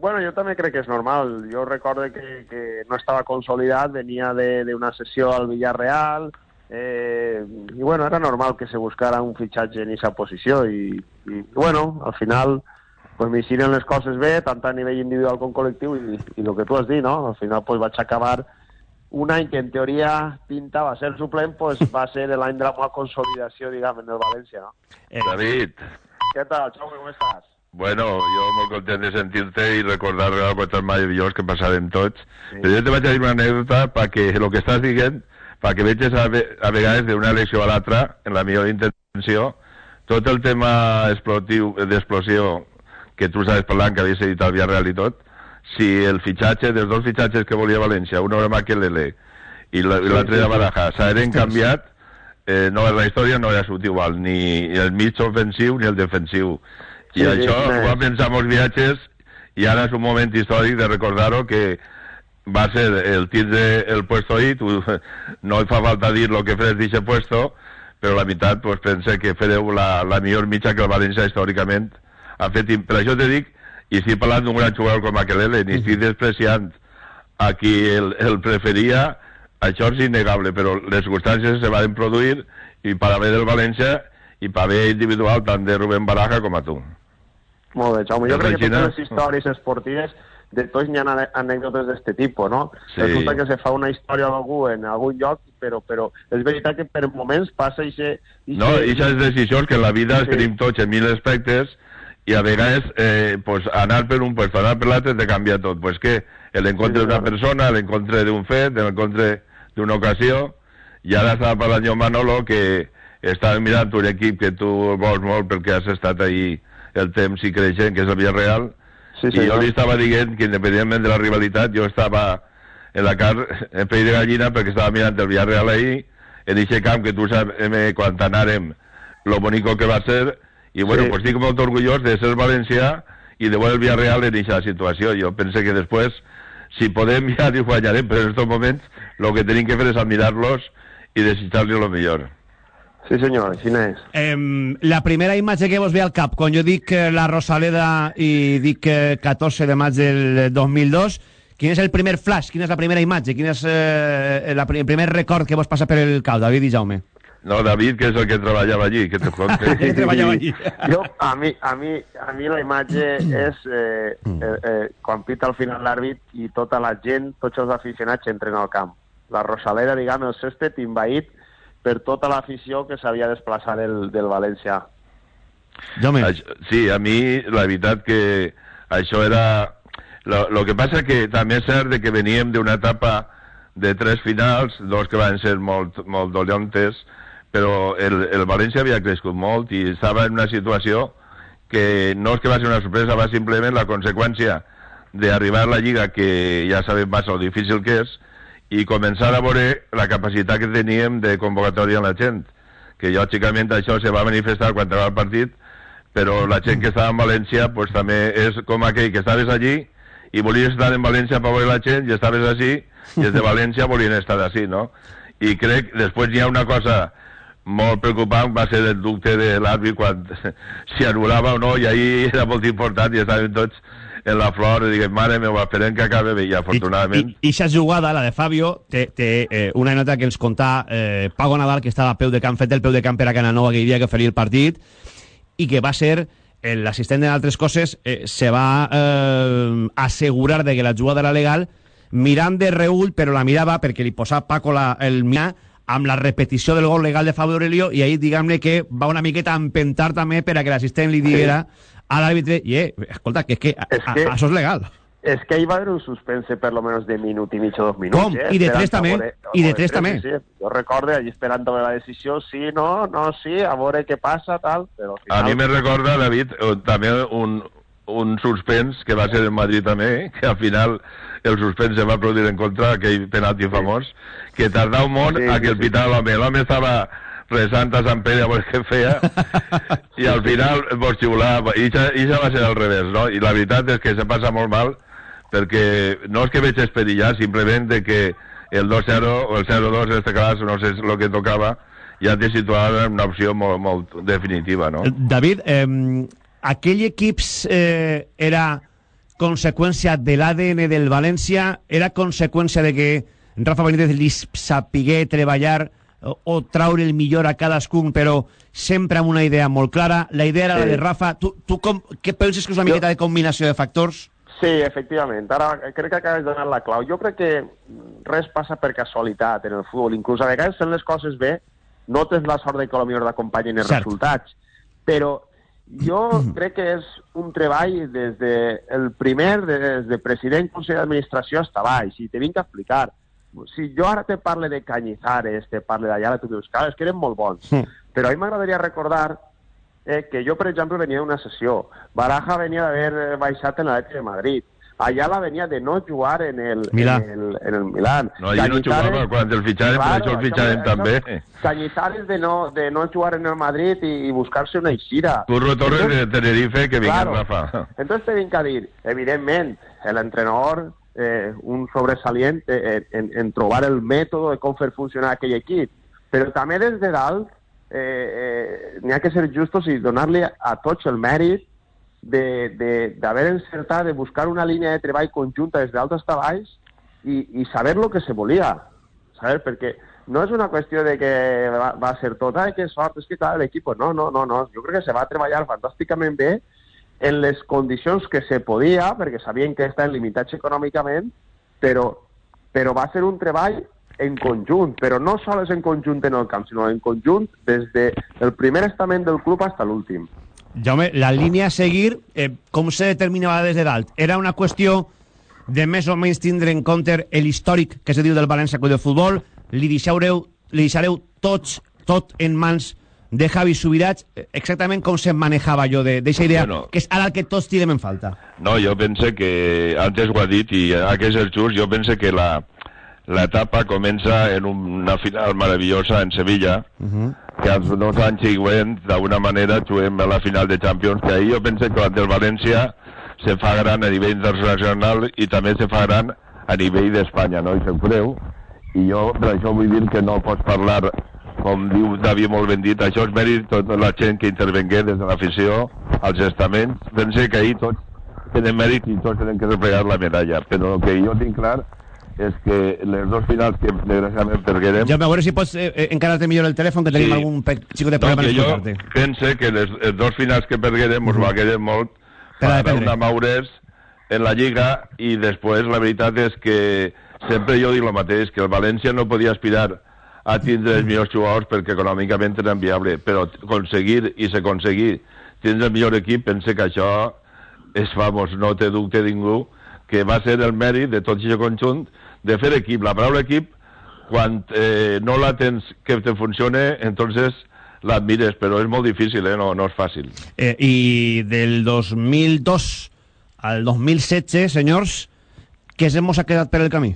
Bueno, jo també crec que és normal. Jo recordo que, que no estava consolidat, venia d'una sessió al Villarreal, eh, i bueno, era normal que se buscara un fitxatge en aquesta posició, i, i bueno, al final pues m'hixiren les coses bé, tant a nivell individual com col·lectiu, i, i el que tu has dit, no? Al final pues, vaig acabar un any que en teoria pintava ser suplent, pues, va ser l'any de la meva consolidació, diguem, en el València, no? Eh, David, Què tal, Jaume, com estàs? bueno, jo molt content de sentir-te i recordar coses meravelloses que passàvem tots. Sí. Però jo te vaig a dir una anècdota perquè el que estàs dient, perquè veges a, a vegades d'una elecció a l'altra, en la millor intenció, tot el tema explotiu d'explosió que tu estaves parlant, que havies dit al Villarreal i tot, si el fitxatge, dels dos fitxatges que volia València, un era Maquelele i la- i l'altre era Baraja, s'haren canviat, eh, no, la història no era surt igual, ni el mig ofensiu ni el defensiu. I Sí, això sí, ho vam pensar molts viatges i ara és un moment històric de recordar-ho que va ser el tindre el puesto ahí, tu, no et fa falta dir el que fes d'aquest puesto, però la veritat pues, pense que fareu la, la millor mitja que el València històricament ha fet. I per això te dic, i estic parlant d'un gran jugador com Makelele, ni estic despreciant a qui el, el preferia, això és innegable, però les circumstàncies se van produir i per haver del València i per haver individual tant de Rubén Baraja com a tu. Molt bé, Jaume. Jo crec que totes les històries esportives de tots n'hi ha anècdotes d'aquest tipus, no? Sí. Resulta que se fa una història d'algú en algun lloc, però, però és veritat que per moments passa ixe... ixe No, i aquestes decisions que en la vida sí. tenim tots en mil aspectes i a vegades eh, pues, anar per un puesto, anar per l'altre te canvia tot. Pues que l'encontre Sí, d'una persona, l'encontre d'un fet, l'encontre d'una ocasió I ara estava parlant jo Manolo que estava mirant un equip que tu vols molt perquè has estat ahí el temps i creixent, que és el Villarreal, Sí, i jo li estava dient que independentment de la rivalitat jo estava en la car en pell de gallina perquè estava mirant el Villarreal ahí en aquest camp que tu saps eh, quan anàrem lo bonico que va ser i bueno, Sí. pues estic molt orgullós de ser valencià i de veure el Villarreal en aquesta situació jo pense que després si podem ja li guanyarem però en aquests moments el que tenim que fer és admirar-los i desitjar-li el millor Sí, senyor, així és. Em, la primera imatge que vos ve al cap, quan jo dic eh, la Rosaleda i dic eh, 14 de maig del 2002, quin és el primer flash, quina és la primera imatge, quin és eh, la, pri- el primer record que vos passa per el cap, David i Jaume? No, David, que és el que treballava allí que te conte Que treballava allí. Jo, a mi, a mi, a mi la imatge és eh, eh, eh, quan pita al final l'àrbit i tota la gent, tots els aficionats entren al camp. La Rosaleda, diguem, el césped invaït per tota l'afició que s'havia desplaçat del, del València. Jaume. Sí, a mi la veritat que això era... Lo, lo que passa que també és cert de que veníem d'una etapa de tres finals, dos que van ser molt, molt dolentes, però el, el València havia crescut molt i estava en una situació que no és que va ser una sorpresa, va simplement la conseqüència d'arribar a la Lliga, que ja sabem massa lo difícil que és, i començar a veure la capacitat que teníem de convocatòria en la gent, que lògicament això se va manifestar quan acabava el partit, però la gent que estava en València pues, també és com aquell que estaves allí i volies estar en València per veure la gent i estaves així i els de València volien estar així, no? I crec, després hi ha una cosa molt preocupant, va ser el dubte de l'àrbit quan si anul·lava o no, i ahir era molt important i estàvem tots en la flor i diguem, mare meva, esperem que acabe bé, i afortunadament... I aquesta jugada, la de Fabio, té, té eh, una nota que ens contà eh, Pago Nadal, que estava a peu de camp, fet el peu de camp per a Cananova aquell dia que faria el partit, i que va ser eh, l'assistent d'altres coses, eh, se va eh, assegurar de que la jugada era legal, mirant de reull, però la mirava perquè li posava Paco la, el mirar amb la repetició del gol legal de Fabio Aurelio i ahir diguem-ne que va una miqueta a empentar també per a que l'assistent li diguera a l'àrbitre, i eh, escolta, que és que, És a, que- a, això és legal. És que hi va haver un suspense per lo menos de minut i mig o dos minuts. Com? Eh? I de tres també? veure- I de tres també? Sí, sí. Jo recordo allí esperant la decisió, sí, no, no, sí, a veure què passa, tal, però al A final... mi me recorda, David, eh, també un, un suspens que va ser en Madrid també, que al final el suspens se va produir en contra aquell penalti famós, que tardava un món Sí, a que el sí. pitava l'home. L'home estava resant a Sant Pere a veure què feia i al final vos xiulava. I això, va ser al revés, no? I la veritat és que se passa molt mal perquè no és que veig esperillar, simplement de que el 2-0 o el 0-2 en este cas, no sé el que tocava, ja te situava en una opció molt, molt definitiva, no? David, eh, aquell equip eh, era conseqüència de l'ADN del València, era conseqüència de que Rafa Benítez li sapigué treballar o, o traure el millor a cadascun, però sempre amb una idea molt clara. La idea era la Sí. de Rafa. Tu, tu com, què penses que és una miqueta de combinació de factors? Sí, efectivament. Ara crec que acabes de donar la clau. Jo crec que res passa per casualitat en el futbol. Inclús a vegades fent les coses bé no tens la sort de que potser t'acompanyin els Cert. resultats. Però jo crec que és un treball des de el primer, des de president, consell d'administració hasta baix. I te vinc a explicar. Si jo ara te parle de Cañizares, te parle d'Ayala, tu dius, clar, és que eren molt bons. Però a mi m'agradaria recordar eh, que jo, per exemple, venia d'una sessió. Baraja venia d'haver eh, baixat en l'Atlètic de Madrid. Ayala venia de no jugar en el, Milà. en el, en el Milán. No, allí no jugava, quan el fitxaren, per això el fitxaren també. Cañizares de no, de no jugar en el Madrid i, i buscar-se una eixida. Curro Torres de Tenerife, que vinga Claro. Rafa. Entonces te vinc a dir, evidentment, l'entrenador, eh, un sobresalient eh, en, en trobar el mètode de com fer funcionar aquell equip, però també des de dalt eh, eh, n'hi ha que ser justos i donar-li a tots el mèrit d'haver encertat, de buscar una línia de treball conjunta des d'alt hasta baix i, i saber lo que se volia, saber? Perquè no és una qüestió de que va, va ser tot, ai, que sort, és que clar, l'equip, no, no, no, no, jo crec que se va treballar fantàsticament bé en les condicions que se podia, perquè sabien que estaven limitats econòmicament, però, però va ser un treball en conjunt, però no sols en conjunt en el camp, sinó en conjunt des del de primer estament del club fins a l'últim. Jaume, la línia a seguir, eh, com se determinava des de dalt? Era una qüestió de més o menys tindre en compte l'històric que se diu del València Club de Futbol, li deixaureu li deixareu tots, tot en mans de Javi Subirats, eh, exactament com se manejava jo d'aquesta idea, Bueno. que és ara el que tots tirem en falta. No, jo pense que, antes ho ha dit, i aquest és el just, jo pense que la l'etapa comença en una final meravellosa en Sevilla, que els dos anys següents, d'alguna manera, juguem a la final de Champions, que ahir jo pense que el València se fa gran a nivell internacional i també se fa gran a nivell d'Espanya, no? I se'n creu. I jo, per això vull dir que no pots parlar, com diu David molt ben dit, això és mèrit tota la gent que intervengué des de l'afició, als estaments. Pense que ahir tots tenen mèrit i tots tenen que replegar la medalla. Però el que jo tinc clar és que les dos finals que desgraciadament perguerem... Ja a veure si pots eh, eh, encarar-te millor el telèfon, que tenim Sí. algun pe- xico de No, problema que en jo escoltar-te. pense que les, les dos finals que perguerem us valgueren molt Per a per dependre. una maures en la Lliga i després la veritat és que sempre jo dic el mateix, que el València no podia aspirar a tindre els millors jugadors perquè econòmicament era inviable, però aconseguir i s'aconseguir tindre el millor equip, pense que això és famós, no té dubte ningú, que va ser el mèrit de tot aquest conjunt de fer equip. La paraula equip, quan eh, no la tens que te funcione, entonces la admires, però és molt difícil, eh? no, no és fàcil. Eh, I del 2002 al 2016, senyors, què se mos ha quedat per el camí?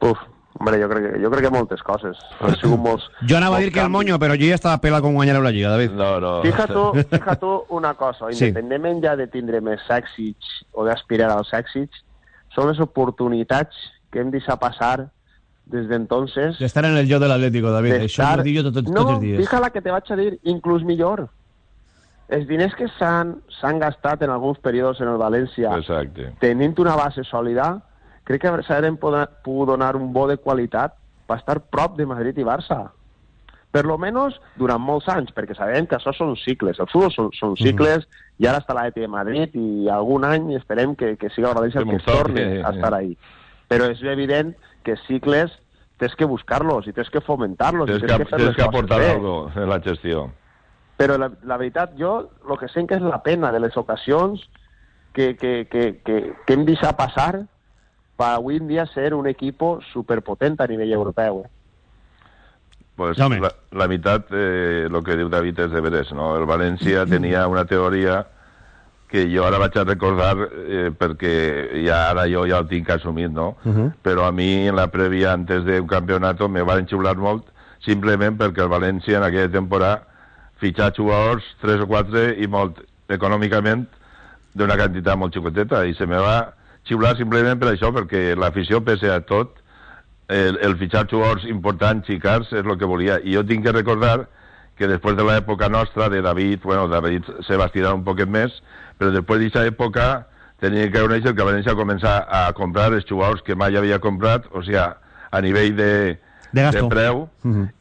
Uf, hombre, jo crec que, jo crec que moltes coses. Han sigut molts... Jo anava a molts dir que el monyo, però jo ja estava pelat com guanyareu la Lliga, David. No, no. Fija tu, fija tu una cosa, Sí. independentment ja de tindre més èxits o d'aspirar als èxits, són les oportunitats que hem deixat passar des d'entonces D'estar en el lloc de l'Atlético, David. Això ho dic jo tot, tot, no, tots els dies. fija la que te vaig a dir, inclús millor. Els diners que s'han s'han gastat en alguns períodes en el València Exacte. tenint una base sòlida, crec que s'haurem pogut donar un bo de qualitat per estar prop de Madrid i Barça. Per lo menos durant molts anys, perquè sabem que això són cicles. El futbol són, són cicles, i ara està l'ET de Madrid, i algun any esperem que, que siga el que torni toc, a eh. estar ahí. Però és evident que cicles tens que buscar-los i tens que fomentar-los Tens tens que, que tens que aportar bé. algo en la gestió. Però la, la veritat, jo el que sent que és la pena de les ocasions que, que, que, que, que hem deixat passar per avui en dia ser un equip superpotent a nivell europeu. Eh? Pues la, la meitat, eh, el que diu David és de veres, no? El València tenia una teoria que jo ara vaig a recordar eh, perquè ja ara jo ja el tinc assumit, no? Però a mi en la prèvia antes d'un campionat me van xiular molt simplement perquè el València en aquella temporada fitxar jugadors, tres o quatre, i molt econòmicament d'una quantitat molt xicoteta, i se me va xiular simplement per això, perquè l'afició, pese a tot, el, el fitxar jugadors importants i cars és el que volia. I jo tinc que recordar que després de l'època nostra, de David, bueno, David se va estirar un poquet més, però després d'aquesta època tenia que conèixer que València començar a comprar els jugadors que mai havia comprat, o sigui, a nivell de, De gasto. preu,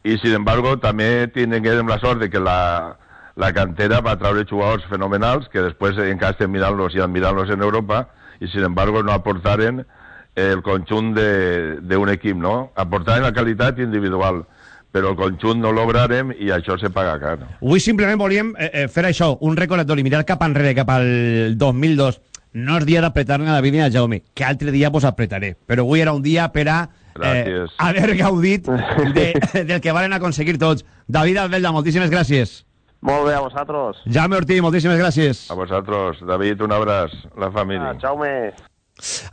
i sin embargo també tinguem la sort de que la, la cantera va traure jugadors fenomenals que després encara estem mirant-los i admirant-los en Europa i sin embargo no aportaren el conjunt de- d'un equip, no? Aportaren la qualitat individual, però el conjunt no l'obrarem i això se paga car. Avui simplement volíem eh, eh, fer això, un recordatori, mirar cap enrere, cap al 2002. No és dia d'apretar-ne a David ni a Jaume, que altre dia vos apretaré. Però avui era un dia per a eh, haver gaudit de, del que varen aconseguir tots. David Albelda, moltíssimes gràcies. Molt bé, a vosaltres. Jaume Ortí, moltíssimes gràcies. A vosaltres, David, un abraç, la família. Ah, Jaume.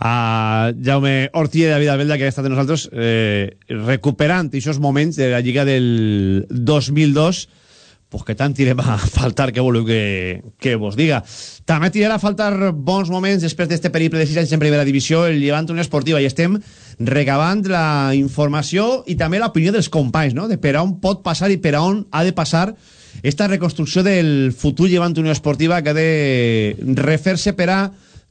A Jaume Ortí i David Albelda que ha estat amb nosaltres eh, recuperant aquests moments de la Lliga del 2002 pues que tant tirem a faltar que voleu que, que vos diga. També tirarà a faltar bons moments després d'este periple de 6 anys en primera divisió el Llevant Unió Esportiva. I estem recabant la informació i també l'opinió dels companys no? de per on pot passar i per on ha de passar esta reconstrucció del futur Llevant Unió Esportiva que ha de refer-se per a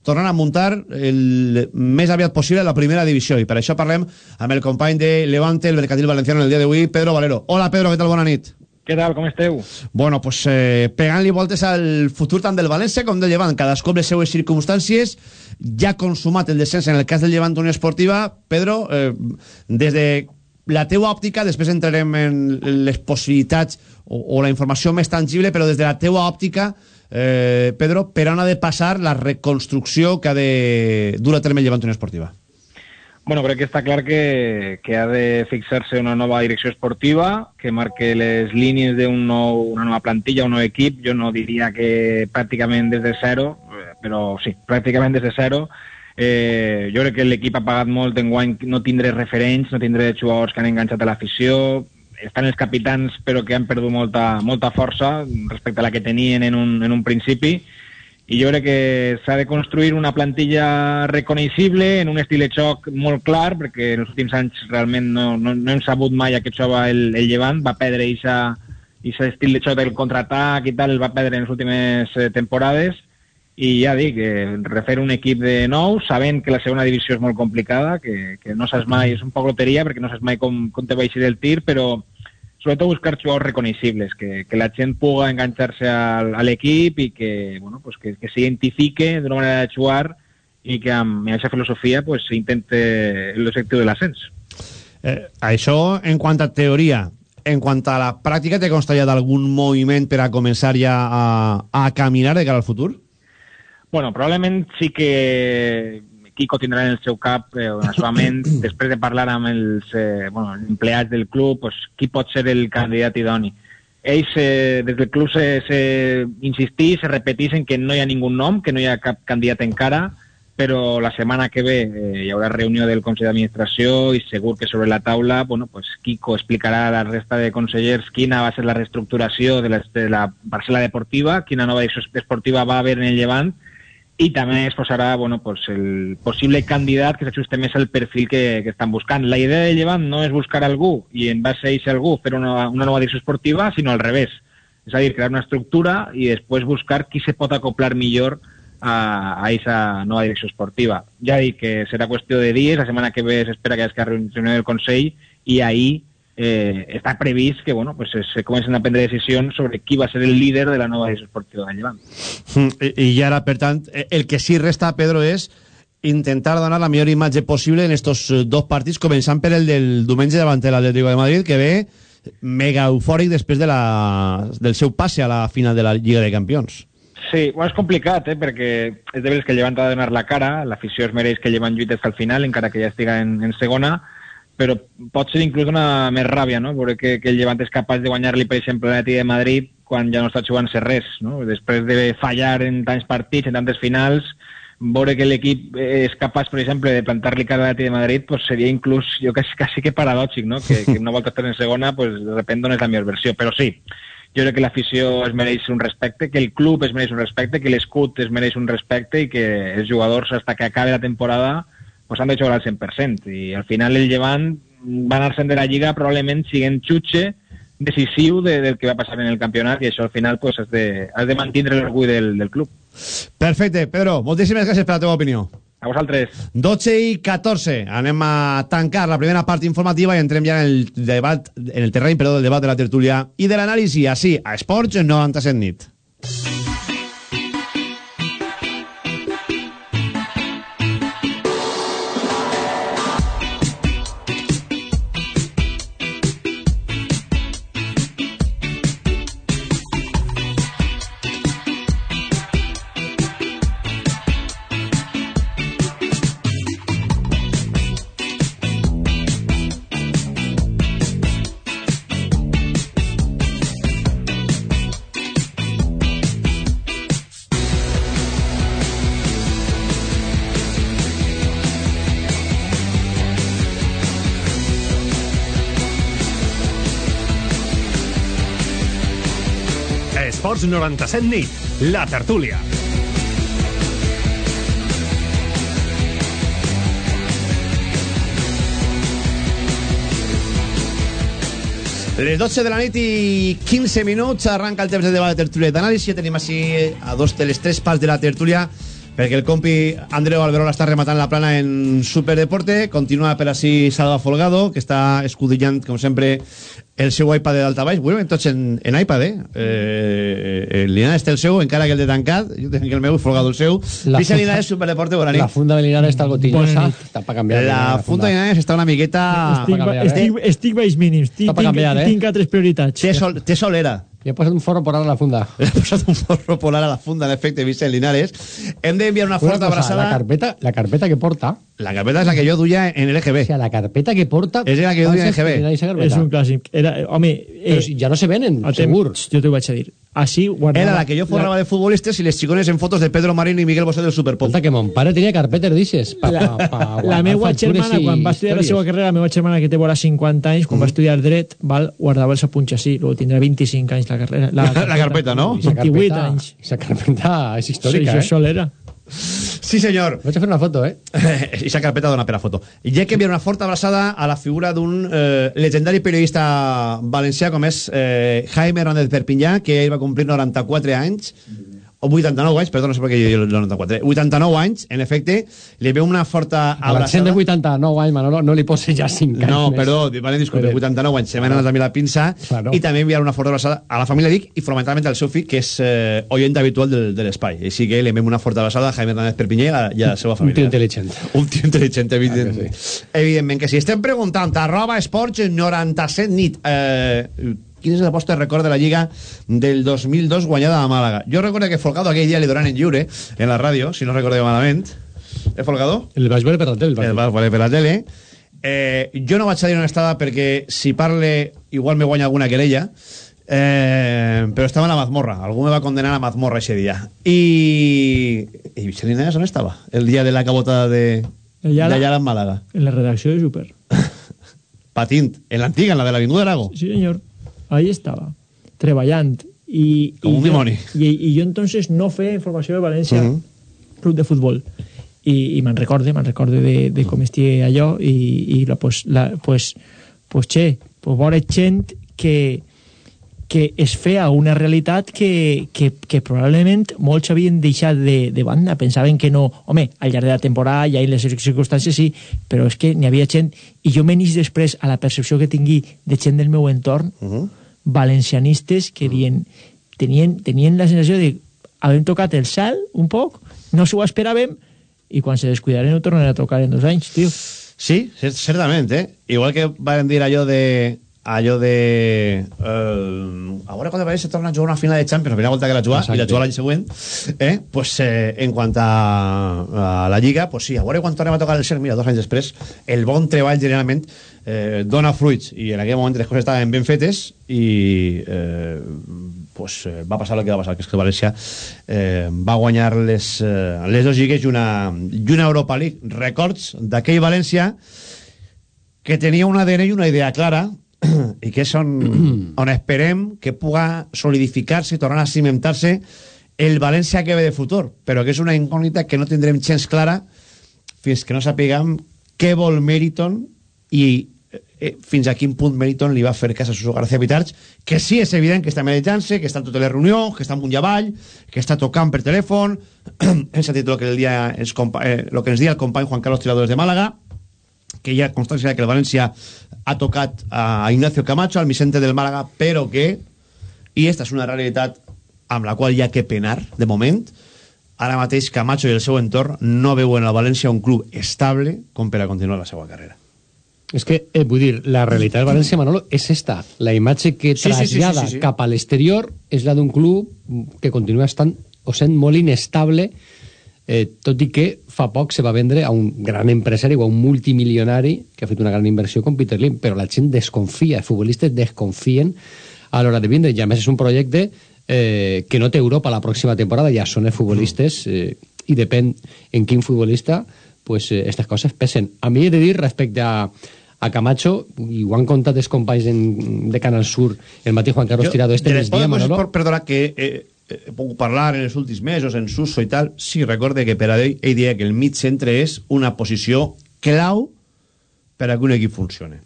tornar a muntar el més aviat possible la primera divisió i per això parlem amb el company de Levante, el Mercantil Valenciano el dia d'avui, Pedro Valero. Hola Pedro, què tal? Bona nit. Què tal, com esteu? Bueno, pues eh, pegant-li voltes al futur tant del València com del Llevant, cadascú amb les seues circumstàncies, ja consumat el descens en el cas del Llevant Unió Esportiva. Pedro, eh, des de la teua òptica, després entrarem en les possibilitats o, o la informació més tangible, però des de la teua òptica, eh, Pedro, per on ha de passar la reconstrucció que ha de dur a terme Llevant Unió Esportiva? Bueno, crec que està clar que, que ha de fixar-se una nova direcció esportiva, que marque les línies d'una nou, una nova plantilla, un nou equip. Jo no diria que pràcticament des de zero, eh, però sí, pràcticament des de zero. Eh, jo crec que l'equip ha pagat molt en guany no tindré referents, no tindré jugadors que han enganxat a l'afició, estan els capitans però que han perdut molta, molta força respecte a la que tenien en un, en un principi. I jo crec que s'ha de construir una plantilla reconeixible en un estil de xoc molt clar, perquè en els últims anys realment no, no, no hem sabut mai a què xova el, el Llevant, va perdre aquest estil de xoc del contraatac i tal, el va perdre en les últimes eh, temporades, i ja dic, eh, refer un equip de nou, sabent que la segona divisió és molt complicada, que, que no saps mai, és un poc loteria, perquè no saps mai com, com te va eixir el tir, però sobretot buscar jugadors reconeixibles, que, que la gent puga enganxar-se a l'equip i que, bueno, pues que, que s'identifique d'una manera de jugar i que amb aquesta filosofia pues, s'intente l'objectiu de l'ascens. Eh, això en quant a teoria. En quant a la pràctica, te consta ja d'algun moviment per a començar ja a, a caminar de cara al futur? Bueno, probablement sí que Kiko tindrà en el seu cap, eh, en la seva ment, després de parlar amb els eh, bueno, empleats del club, pues, qui pot ser el candidat idoni. Ells, eh, des del club, se, se insistís, se repetís en que no hi ha ningú nom, que no hi ha cap candidat encara, però la setmana que ve eh, hi haurà reunió del Consell d'Administració i segur que sobre la taula bueno, pues Kiko explicarà a la resta de consellers quina va ser la reestructuració de la, de la parcel·la deportiva, quina nova esportiva va haver en el Llevant i també es posarà bueno, pues el possible candidat que s'ajuste més al perfil que, que estan buscant. La idea de Llevant no és buscar algú i en base a aquest algú fer una, una nova direcció esportiva, sinó al revés. És a dir, crear una estructura i després buscar qui se pot acoplar millor a aquesta nova direcció esportiva. Ja dic que serà qüestió de dies, la setmana que ve s'espera que hagi reunió del Consell i ahir eh, està previst que bueno, pues, se comencen a prendre decisions sobre qui va ser el líder de la nova direcció esportiva de Llevant. Mm, I, I ara, per tant, eh, el que sí resta, Pedro, és intentar donar la millor imatge possible en estos eh, dos partits, començant per el del diumenge davant de l'Atlético de Madrid, que ve mega eufòric després de la, del seu passe a la final de la Lliga de Campions. Sí, bueno, és complicat, eh, perquè és de veres que el Llevant ha de donar la cara, l'afició es mereix que el Llevant lluita fins al final, encara que ja estiga en, en segona, però pot ser inclús una més ràbia, no? Veure que, que el Llevant és capaç de guanyar-li, per exemple, l'Atleti de Madrid quan ja no està jugant-se res, no? Després de fallar en tants partits, en tantes finals, veure que l'equip és capaç, per exemple, de plantar-li cara a l'Atleti de Madrid, pues seria inclús, jo quasi, quasi que paradòxic, no? Que, que una volta estar en segona, pues de repente no és la millor versió. Però sí, jo crec que l'afició es mereix un respecte, que el club es mereix un respecte, que l'escut es mereix un respecte i que els jugadors, hasta que acabe la temporada, pues han de jugar al 100%. I al final el Llevant va anar-se'n de la Lliga probablement siguent xutxe decisiu de, del que va passar en el campionat i això al final pues, has, de, has de mantindre l'orgull del, del club. Perfecte, Pedro, moltíssimes gràcies per la teva opinió. A vosaltres. 12 i 14. Anem a tancar la primera part informativa i entrem ja en el debat, en el terreny, perdó, del debat de la tertúlia i de l'anàlisi, així, a Esports 97 nit. Esports 97 nit, la tertúlia. Les 12 de la nit i 15 minuts arranca el temps de debat de tertúlia d'anàlisi. Tenim així a dos de les tres parts de la tertúlia perquè el compi Andreu Alberola està rematant la plana en Superdeporte. Continua per així Salva Folgado, que està escudillant, com sempre, el seu iPad de d'altabaix. Bueno, tots en, en iPad, eh? eh el Linares té el seu, encara que el de tancat. Jo tenc el meu Folgado el seu. La funda- Linares, Superdeporte, bona nit. La funda de Linares està gotillosa. Està per canviar. La funda de Linares està una miqueta... Estic, canviar, eh? estic, estic baix mínims. Tinc, tinc, canviar, eh? tinc altres prioritats. Té, sol, té solera. Ha posat un forro polar a la funda. Ha posat un forro polar a la funda, en efecte, Vicent Linares. Hem d'enviar una forta cosa, abraçada... La carpeta, la carpeta que porta... La carpeta és la que jo duia en l'EGB. O sea, la carpeta que porta... És la que jo duia en carpeta. És un clàssic. Era, home, Però si ja no se venen, segur. Jo t'ho vaig a dir. Així guardava... Era la que jo forrava de futbolistes i les xicones en fotos de Pedro Marín i Miguel Bosé del Superpop. Escolta, que mon pare tenia carpetes d'ixes. Pa, La, pa, pa, la meva germana, i quan va estudiar la històries. seva carrera, la meva germana, que té vora 50 anys, quan va estudiar dret, val, guardava els apunts així, luego tindrà 25 anys la carrera. La, La carpeta, no? 28 anys. Esa carpeta és històrica, sí, eh? Això sol era. Sí, senyor. Vaig a fer una foto, eh? I esa carpeta dona per a foto. I ja que enviar una forta abraçada a la figura d'un eh, legendari periodista valencià com és eh, Jaime Hernández Perpinyà, que ell va complir 94 anys, o 89 anys, perdó, no sé per què jo dic 94, 89 anys, en efecte, li veu una forta A la gent abraçada. de 89 anys, Manolo, no li posi ja 5 anys No, més. perdó, vale, disculpe, 89 anys, se m'han anat a mi la pinça, Claro. i també enviar una forta abraçada a la família Dic i fonamentalment al seu fill, que és eh, oient habitual del, de l'espai. Així que li enviem una forta abraçada a Jaime Hernández Perpinyà i a, la seva Un família. tio intel·ligent. Un tio intel·ligent, evident, Ah, que evidentment que sí. Estem preguntant, arroba esports 97 nit, eh, quin és el vostre record de la Lliga del 2002 guanyada a Màlaga? Jo recordo que Folgado aquell dia li donaran en lliure en la ràdio, si no recordeu malament. Eh, Folgado? El vaig veure per la tele. El El vaig veure per la tele. Eh, jo no vaig a dir on estava perquè si parle igual me guanya alguna querella eh, però estava en la mazmorra algú me va condenar a la mazmorra ese dia i, i Vicent Linares on estava? el dia de la cabotada de Ayala. d'Ayala en Màlaga En la redacció de Super. patint, en l'antiga, en la de l'Avinguda Arago Sí, señor. Ahí estaba, treballant. Y, Com y un yo- dimoni. Y, y yo entonces no fe informació de València Mhm. Club de Futbol. I, i me'n recorde, me'n recorde de, de com estia allò i, i la, pues, la, pues, pues, che, pues veure gent que, que es feia una realitat que, que, que probablement molts havien deixat de, de banda, pensaven que no, home, al llarg de la temporada i en les circumstàncies sí, però és que n'hi havia gent, i jo menys després a la percepció que tingui de gent del meu entorn, Uh -huh. Valencianistes que dient, tenien, tenien la sensació de havem tocat el salt un poc, no s'ho esperàvem, i quan se descuidaren ho tornarem a tocar en dos anys, tio. Sí, cer- certament, eh? Igual que van dir allò de allò de... Eh, a veure quan de se torna a jugar una final de Champions, la primera volta que la juga, Exacte. i la juga l'any següent, eh? pues, eh, en quant a, a la Lliga, pues sí, a veure quan tornem a tocar el cert, mira, dos anys després, el bon treball generalment eh, dona fruits, i en aquell moment les coses estaven ben fetes, i eh, pues, eh, va passar el que va passar, que és que València eh, va guanyar les, eh, les dos lligues i una, i una Europa League. Records d'aquell València que tenia un ADN i una idea clara i que és on, on esperem que puga solidificar-se i tornar a cimentar-se el València que ve de futur, però que és una incògnita que no tindrem gens clara fins que no sapiguem què vol Meriton i eh, fins a quin punt Meriton li va fer cas a Suso García Pitarch, que sí és evident que està meditant-se, que està en totes les reunions, que està amunt i avall, que està tocant per telèfon, hem sentit el que, el dia ens, eh, lo que ens dia el company Juan Carlos Tiradores de Màlaga, que hi ha constància que el València ha tocat a Ignacio Camacho, al Vicente del Màlaga, però que, i esta és una realitat amb la qual hi ha que penar, de moment, ara mateix Camacho i el seu entorn no veuen al València un club estable com per a continuar la seva carrera. És que, eh, vull dir, la realitat del València, Manolo, és esta. La imatge que Sí, sí, sí, sí, trasllada sí, sí. cap a l'exterior és la d'un club que continua estant o sent molt inestable, eh, tot i que fa poc se va vendre a un gran empresari o a un multimilionari que ha fet una gran inversió com Peter Lim, però la gent desconfia, els futbolistes desconfien a l'hora de vindre, i a més és un projecte eh, que no té Europa la pròxima temporada, ja són els futbolistes, eh, i depèn en quin futbolista, pues eh, estas coses pesen. A mi he de dir respecte a, a Camacho, i ho han contat els companys en, de Canal Sur, el mateix Juan Carlos Tirado este de les migdia, Manolo, per, perdona, que eh, eh, puc parlar en els últims mesos, en Suso i tal, sí, recorde que per a ell, ell deia que el mig centre és una posició clau per a que un equip funcione.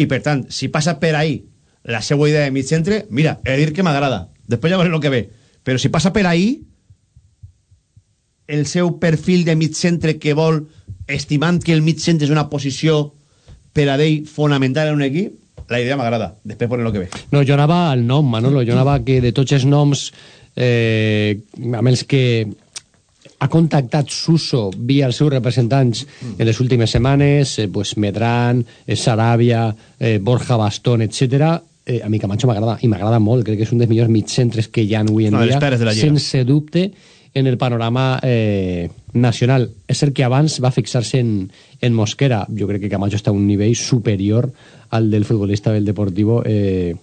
I, per tant, si passa per ahí la seva idea de mig centre, mira, he de dir que m'agrada. Després ja veurem el que ve. Però si passa per ahí el seu perfil de mig centre que vol, estimant que el mig centre és una posició per a ell fonamental en un equip, la idea m'agrada. Després veurem el que ve. No, jo anava al nom, Manolo. Jo anava que de tots els noms eh, amb els que ha contactat Suso via els seus representants en les últimes setmanes, eh, pues Medran, eh, Sarabia, eh, Borja Bastón, etc. eh, a mi Camacho m'agrada, i m'agrada molt, crec que és un dels millors mitcentres que hi ha avui en No, dia, sense dubte, en el panorama eh, nacional. És cert que abans va fixar-se en, en Mosquera. Jo crec que Camacho està a un nivell superior al del futbolista del Deportivo eh,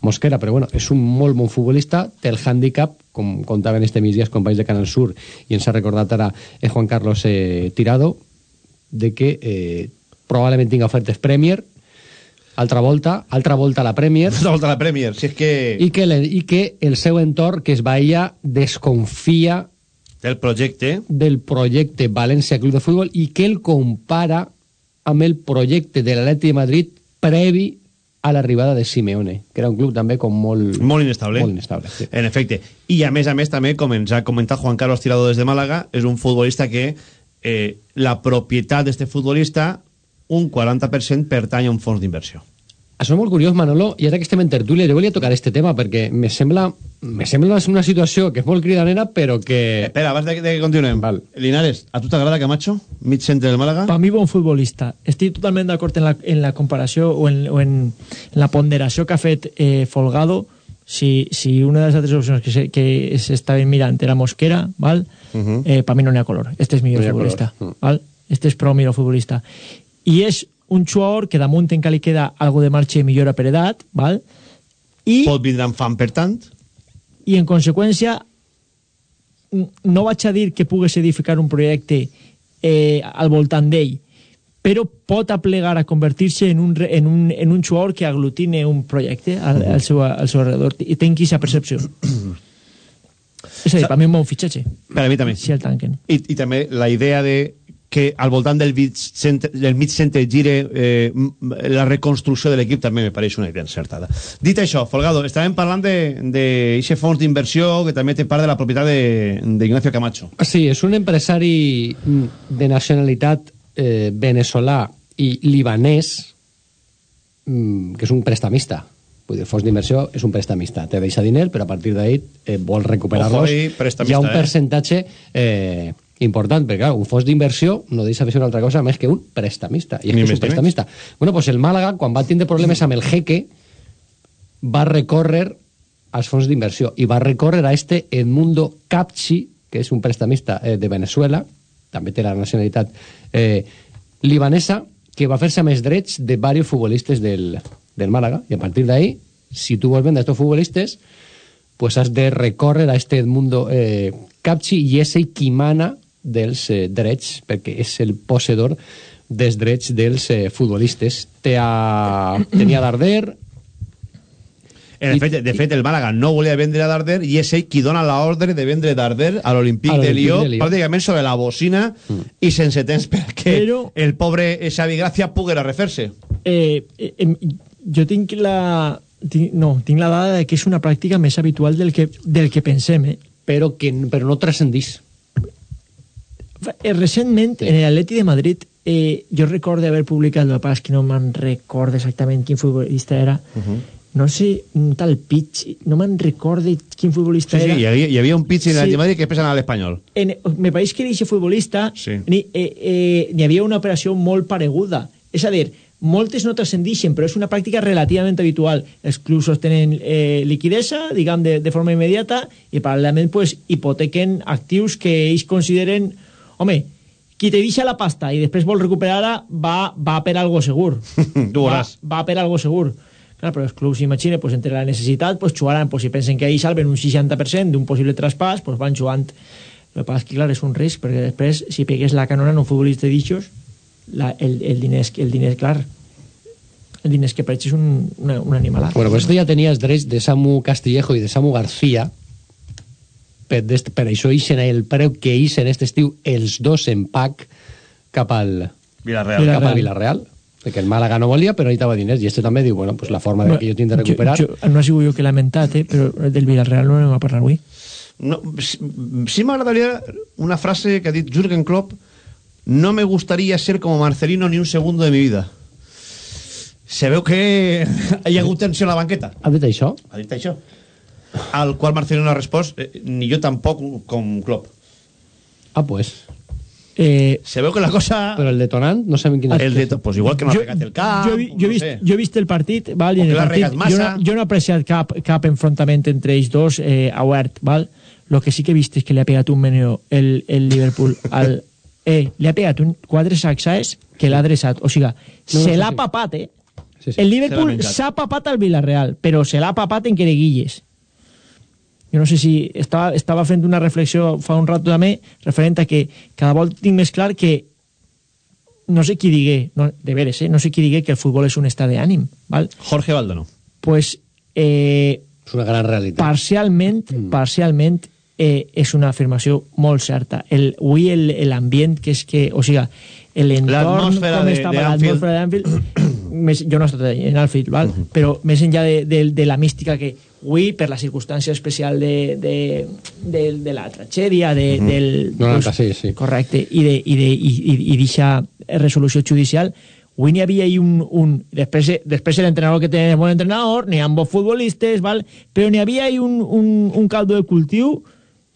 Mosquera, però bueno, és un molt bon futbolista, té el hàndicap, com contaven este migdia els companys de Canal Sur, i ens ha recordat ara eh, Juan Carlos eh, Tirado, de que eh, probablement tinga ofertes Premier, altra volta, altra volta a la Premier, Altra volta a la Premier, si és que... i que, le, i que el seu entorn, que es veia, desconfia del projecte del projecte València Club de Futbol i que el compara amb el projecte de l'Atleti de Madrid previ a l'arribada de Simeone, que era un club també com molt... Molt inestable. Molt inestable, sí. En efecte. I a més a més també, com ens ha comentat Juan Carlos Tirado des de Màlaga, és un futbolista que eh, la propietat d'este futbolista un 40% pertany a un fons d'inversió. Això és molt curiós, Manolo, i ara que estem en tertúlia, jo volia tocar este tema perquè me sembla, me sembla una situació que és molt cridanera, però que... Espera, abans de, de que continuem. Val. Linares, a tu t'agrada Camacho? Mig centre del Màlaga? Per mi, bon futbolista. Estic totalment d'acord en, la, en la comparació o en, o en la ponderació que ha fet eh, Folgado. Si, si una de les altres opcions que, se, que s'estaven mirant era Mosquera, val? Uh -huh. eh, per mi no n'hi ha color. Este és millor No hi ha futbolista. color. Val? Este és prou millor futbolista. I és un jugador que damunt encara li queda algo de marxa i millora per edat, val? I, Pot vindre amb fan, per tant? i en conseqüència no vaig a dir que pugues edificar un projecte eh, al voltant d'ell, però pot aplegar a convertir-se en un, en, un, en un jugador que aglutine un projecte al, al, seu, al seu alrededor i tingui aquesta percepció. És a dir, per mi un bon fitxatge. Per a mi també. Si el tanquen. I, i també la idea de que al voltant del centre, del mig centre gire eh, la reconstrucció de l'equip també me pareix una idea encertada. Dit això, Folgado, estàvem parlant d'aquest fons d'inversió que també té part de la propietat de- d'Ignacio Camacho. Sí, és un empresari mm, de nacionalitat eh, venezolà i libanès mm, que és un prestamista. Vull dir, fons d'inversió és un prestamista. Te deixa diner, però a partir d'ahí eh, vol recuperar-los. Hi ha un eh? percentatge eh, important, perquè clar, un fons d'inversió no deixa de ser una altra cosa més que un prestamista. I és Ni que és un prestamista. Bueno, pues el Màlaga, quan va tindre problemes amb el jeque, va recórrer als fons d'inversió i va recórrer a este Edmundo Capchi, que és un prestamista eh, de Venezuela, també té la nacionalitat eh, libanesa, que va fer-se més drets de diversos futbolistes del, del Màlaga, i a partir d'ahí, si tu vols vendre estos futbolistes, pues has de recórrer a este Edmundo eh, Capchi i és ell qui mana dels eh, drets, perquè és el possedor dels drets dels eh, futbolistes. Té a, tenia Darder, En efecte, de fet, el Màlaga no volia vendre a Darder i és ell qui dona l'ordre de vendre Darder a l'Olímpic A de Lió, de Lió. pràcticament sobre la bocina i sense temps perquè Però- el pobre Xavi Gracia poguera refer-se. Eh, eh, em, jo tinc la... Tinc, no, tinc la dada de que és una pràctica més habitual del que, del que pensem, eh? però, que, però no transcendís. Eh, recentment, sí. en l'Atleti de Madrid, eh, jo recordo haver publicat, el és que no me'n recordo exactament quin futbolista era, uh -huh. no sé, un tal Pitch, no me'n recordo quin futbolista Sí, sí, era. hi havia, hi havia un pitch en Sí. el sí. Madrid que pesen a l'Espanyol. Me pareix que d'aquest futbolista Sí. ni, eh, eh, hi havia una operació molt pareguda. És a dir, moltes no transcendixen, però és una pràctica relativament habitual. Els clubs tenen eh, liquidesa, diguem, de, de forma immediata, i paral·lelament pues, hipotequen actius que ells consideren... Home, qui te deixa la pasta i després vol recuperar-la va, va per algo segur. tu va, va per algo segur. Clar, però els clubs, imagina, pues, entre la necessitat, pues, jugaran, pues, si pensen que ells salven un 60% d'un possible traspàs, pues, van jugant. El que passa és que, clar, és un risc, perquè després, si pegués la canona en un futbolista d'ixos, la, el, el, diner, és- el diner, clar, el diner que pareix és un, una, un animalat. Bueno, pues esto ya tenía els drets de Samu Castillejo i de Samu García, per, dest, per això ixen el preu que ixen este estiu els dos en pack cap al Villarreal. cap Villarreal. al Villarreal perquè el Màlaga no volia però necessitava diners i este també diu, bueno, pues la forma de que jo tinc de recuperar Jo, jo, no ha sigut jo que lamentat, eh, però del Villarreal no anem a parlar avui. No, sí, sí m'agradaria una frase que ha dit Jürgen Klopp no me gustaría ser como Marcelino ni un segundo de mi vida. Se veu que hi ha hagut tensió a la banqueta. ha dit això? Ha dit això. Al qual Marcelino ha respost eh, ni jo tampoc com Klopp. ah pues Eh, Se veu que la cosa... Però el detonant, no sabem quin és. El de, pues igual que no ha regat el camp... jo, he jo, he vist, jo he vist el partit val, i en el partit jo, no, jo no he apreciat cap, cap enfrontament entre ells dos eh, a obert val? lo que sí que he vist és que li ha pegat un meneo el, el Liverpool al, eh, li ha pegat un, quatre sacsades que l'ha adreçat o sigui, No, no, se l'ha sí. papat eh? Sí, sí. el Liverpool s'ha papat al Villarreal però se l'ha papat en quereguilles jo no sé si estava, estava fent una reflexió fa un rato també referent a que cada volta tinc més clar que no sé qui digué, no, de veres, eh? no sé qui digué que el futbol és un estat d'ànim, val? Jorge Valdano. Pues, eh, És una gran realitat. parcialment, Mm. parcialment eh, és una afirmació molt certa. El, avui el- l'ambient que és que, o sigui, l'entorn L'atmosfera com de- estava l'atmosfera d'Anfield, més, jo no he estat en Anfield, val? però més enllà de, de, de la mística que avui, per la circumstància especial de, de, de, de la tragèdia, de, Mhm. del... 96, sí. Correcte, i de, i de, i, i, i d'eixa resolució judicial, avui n'hi havia ahí un... un després, després l'entrenador que té és bon entrenador, n'hi ha bons futbolistes, val? però n'hi havia ahí un, un, un caldo de cultiu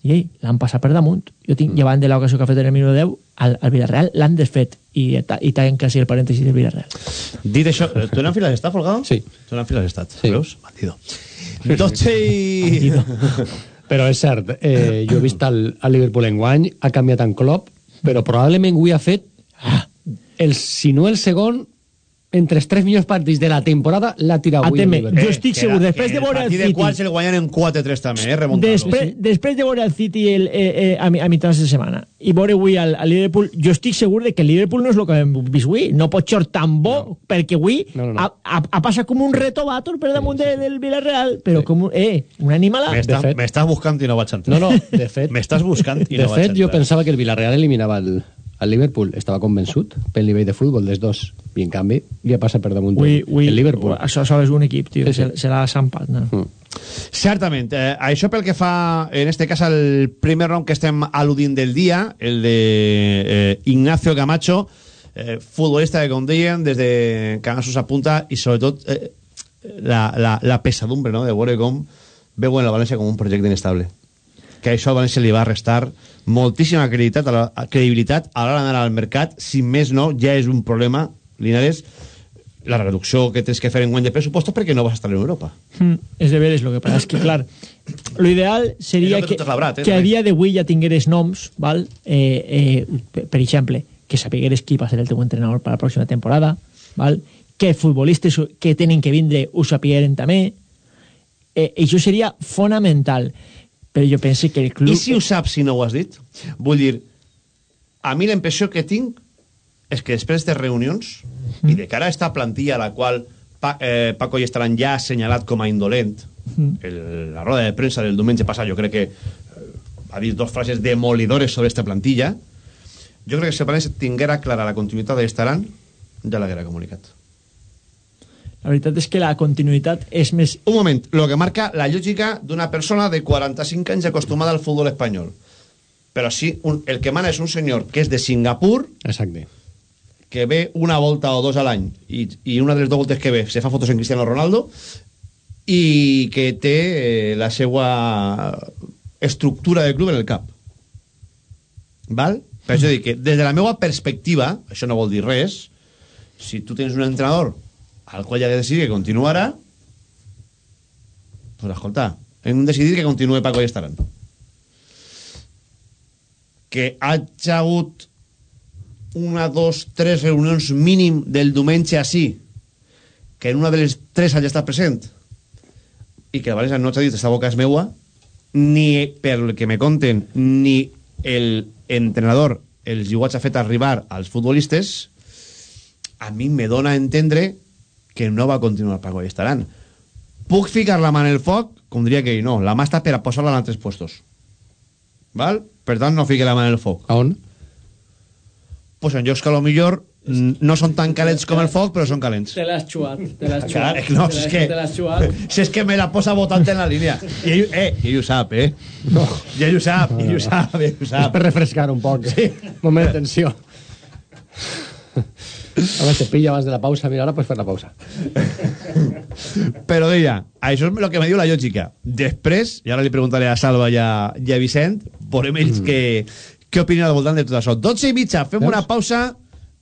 i ei, l'han passat per damunt. Jo tinc, llevant de l'ocasió que ha fet en el minut 10, al, al Villarreal l'han desfet i, ta- i tanca així el parèntesi del Villarreal. Dit això, eh, tu en Anfield has estat, Folgado? Sí. Tu en Anfield has estat, sí. veus? Bandido. 12 i... Però és cert, eh, jo he vist el, el Liverpool en guany, ha canviat en Klopp, però probablement avui ha fet, el, si no el segon, entre els tres millors partits de la temporada, l'ha tirat avui el Ateme, jo estic segur, després de veure el partit de City... quarts el guanyen en 4-3 també, eh? Remuntant-lo. Després, després de veure el City el, eh, eh, a, a mitjans de setmana i veure avui al, al Liverpool, jo estic segur de que el Liverpool no és el que hem vist avui. No pot ser tan bo, no. perquè avui No, no, no. Ha, ha, ha passat com un retobator per damunt de, del Villarreal, però com un, eh, un animal... M'estàs fet- buscant i no vaig entrar. No, no, de fet... M'estàs buscant i de no vaig fet, jo entrar. pensava que el Villarreal eliminava el, el Liverpool. Estava convençut pel nivell de futbol dels dos. I, en canvi, li ha passat per damunt el, avui, el Liverpool. Això és un equip, tio. Sí, sí. Se, se l'ha zampat, no? Mm. Certament. Eh, això pel que fa, en este cas, al primer round que estem al·ludint del dia, el de eh, Ignacio Camacho, eh, futbolista que, com deien, des de Canassos apunta, i sobretot eh, la, la, la pesadumbre no? de veure com veuen la València com un projecte inestable. Que això a València li va restar moltíssima credibilitat a la- credibilitat a l'hora d'anar al mercat. Si més no, ja és un problema, Linares, la reducció que tens que fer en guany de pressupostos perquè no vas estar en Europa. Mm, és de veres, el que passa és que, clar, lo ideal seria que que, labrat, eh, que a dia d'avui ja tingueres noms, val? Eh, eh, per, exemple, que sapigueres qui va ser el teu entrenador per la pròxima temporada, val? que futbolistes que tenen que vindre ho sapigueren també, eh, això seria fonamental. Però jo penso que el club... I si ho saps si no ho has dit? Vull dir, a mi la impressió que tinc és que després de reunions i de cara a esta plantilla a la qual pa, eh, Paco i estaran ja assenyalat com a indolent el, la roda de premsa del diumenge passat jo crec que eh, ha dit dos frases demolidores sobre esta plantilla jo crec que si el València tinguera clara la continuïtat d'Estaran ja l'haguera comunicat La veritat és que la continuïtat és més... un moment, lo que marca la lògica d'una persona de 45 anys acostumada al futbol espanyol però sí, un, el que mana és un senyor que és de Singapur Exacte. que ve una volta o dos a l'any i, i una de les dues voltes que ve se fa fotos en Cristiano Ronaldo i que té eh, la seva estructura de club en el cap val? per això dic que des de la meva perspectiva això no vol dir res si tu tens un entrenador al qual ja ha de decidir que continuarà pues escolta hem decidit que continuï Paco i estaran que ha hagut una, dos, tres reunions mínim del diumenge així, que en una de les tres hagi estat present, i que la València no t'ha dit esta boca és meua, ni per el que me conten, ni el entrenador els lliuats ha fet arribar als futbolistes, a mi me dona a entendre que no va continuar Paco i estaran. Puc ficar la mà en el foc? Com diria que no. La mà està per a posar-la en altres puestos. Val? Per tant, no fique la mà en el foc. A on? pues en llocs que a lo millor no són tan calents com el foc, però són calents. Te l'has xuat, te l'has Clar, xuat. no, te si és que, si és que me la posa votant en la línia. I ell, eh, i ell ho sap, eh? I ell ho sap, i ell ho sap, ell ho És sap. per refrescar un poc. Sí. Moment de tensió. A veure, te pilla abans de la pausa. Mira, ara pots fer la pausa. Però deia, això és el que me diu la lògica. Després, i ara li preguntaré a Salva i a, i a Vicent, veurem ells mm. que, què opinen al voltant de tot això. 12 i mitja, fem una pausa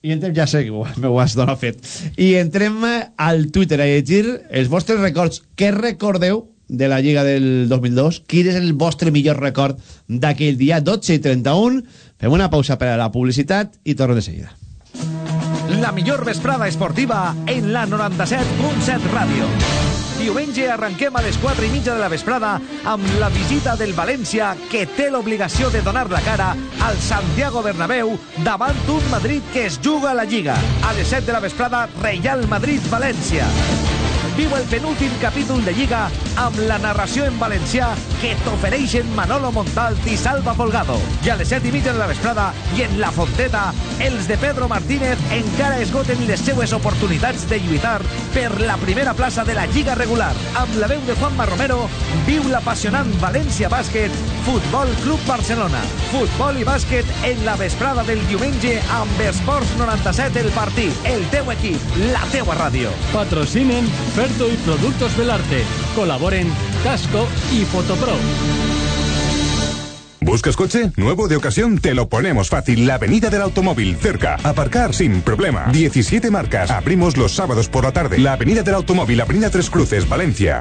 i entrem, ja sé que ho- m'ho has donat fet, i entrem al Twitter a llegir els vostres records. Què recordeu de la Lliga del 2002? Quin és el vostre millor record d'aquell dia? 12 i 31. Fem una pausa per a la publicitat i tornem de seguida. La millor vesprada esportiva en la 97.7 Ràdio. Diumenge arrenquem a les 4 i mitja de la vesprada amb la visita del València que té l'obligació de donar la cara al Santiago Bernabéu davant un Madrid que es juga a la Lliga. A les 7 de la vesprada, Real Madrid-València. Viu el penúltim capítol de Lliga amb la narració en valencià que t'ofereixen Manolo Montalt i Salva Folgado. I a les set i mitja de la vesprada i en La Fonteta, els de Pedro Martínez encara esgoten les seues oportunitats de lluitar per la primera plaça de la Lliga regular. Amb la veu de Juanma Romero, viu l'apassionant València Bàsquet, Futbol Club Barcelona. Futbol i bàsquet en la vesprada del diumenge amb Esports 97 el partit. El teu equip, la teua ràdio. Patrocinen Ferto y Productos del Arte. Colaboren Casco y Fotopro. ¿Buscas coche? Nuevo de ocasión, te lo ponemos fácil. La Avenida del Automóvil, cerca. Aparcar sin problema. 17 marcas. Abrimos los sábados por la tarde. La Avenida del Automóvil, Avenida Tres Cruces, Valencia.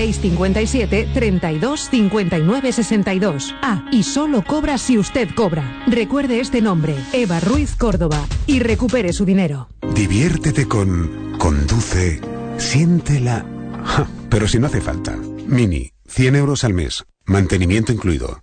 657 32 59 62. Ah, y solo cobra si usted cobra. Recuerde este nombre, Eva Ruiz Córdoba, y recupere su dinero. Diviértete con Conduce, siéntela. Pero si no hace falta. Mini, 100 euros al mes, mantenimiento incluido.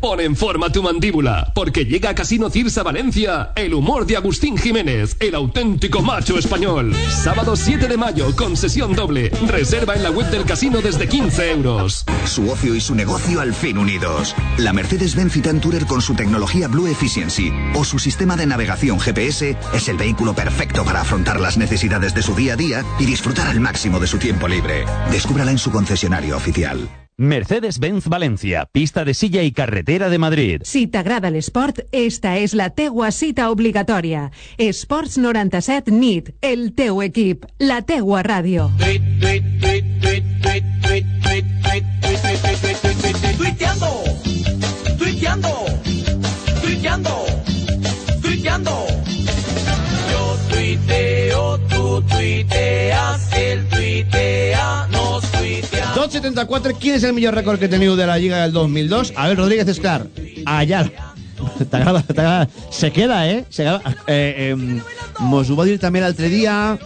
Pon en forma tu mandíbula, porque llega a Casino Cirsa Valencia el humor de Agustín Jiménez, el auténtico macho español. Sábado 7 de mayo, con sesión doble. Reserva en la web del casino desde 15 euros. Su ocio y su negocio al fin unidos. La Mercedes-Benz Citan Tourer con su tecnología Blue Efficiency o su sistema de navegación GPS es el vehículo perfecto para afrontar las necesidades de su día a día y disfrutar al máximo de su tiempo libre. Descúbrala en su concesionario oficial. Mercedes-Benz Valencia, pista de silla i carretera de Madrid. Si t'agrada l'esport, esta és la teua cita obligatòria. Esports 97 NIT, el teu equip, la teua ràdio. Tuiteando, tuiteando, tuiteando, tuiteando. Yo tuiteo, tú tuiteas, tuitea. 2.74, ¿quién es el millor record que teniu de la Lliga del 2002? A ver, Rodríguez Esclar, allà. T'agrada, t'agrada. Se queda, eh? Se queda. Eh, eh, mos ho va dir també l'altre dia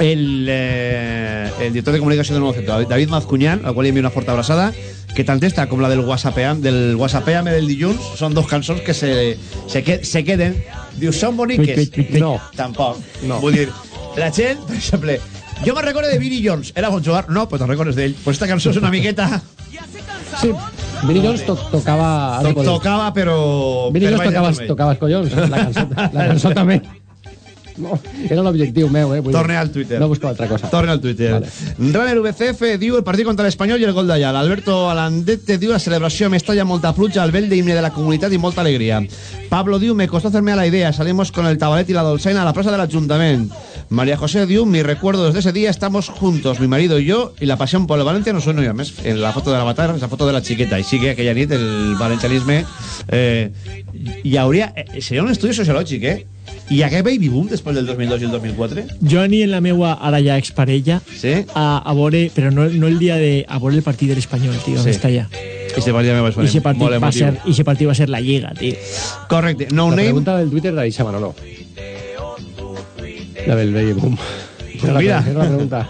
el, eh, el director de comunicació del Nuevo Centro, David Mazcuñán, al qual li envio una forta abraçada, que tant esta com la del WhatsAppeam, del WhatsAppeame del dilluns, són dos cançons que se, se, que, se queden. Diu, són boniques? No. Tampoc. No. Vull dir, la gent, per exemple, jo me recordo de Vinnie Jones, era bon jugar? No, però te'n recordes d'ell. Pues esta cançó és una miqueta... Sí, Vinnie Jones to tocava... To tocava, però... Vinnie per Jones tocava, tocava els collons, la cançó, la cançó també. No, era l'objectiu meu, eh? Vull Torne al Twitter. No busco altra cosa. Torna al Twitter. Vale. Runner VCF diu el partit contra l'Espanyol i el gol d'allà. L'Alberto Alandete diu la celebració a Mestalla, molta pluja, el bell d'himne de la comunitat i molta alegria. Pablo diu, me costó hacerme a la idea, salimos con el tabalet y la dolcena a la plaza del ayuntamiento. María José diu, mi recuerdo desde ese día, estamos juntos, mi marido y yo, y la pasión por el Valencia no suena ya más. En la foto de l'avatar, esa foto de la chiqueta, i sigue aquella nit el valencianisme... Eh, hi hauria... Eh, seria un estudi sociològic, eh? I aquest baby boom després del 2002 i el 2004? Jo ni en la meua, ara ja exparella, sí? a, a veure, però no, no el dia de... a veure el partit de l'Espanyol, tio, Sí. està allà. I se partit va partit, molt va ser, i ese partit va ser la Lliga, tio. Correcte. No la name... pregunta del Twitter la deixa Manolo. La del baby boom. Mira. la pregunta.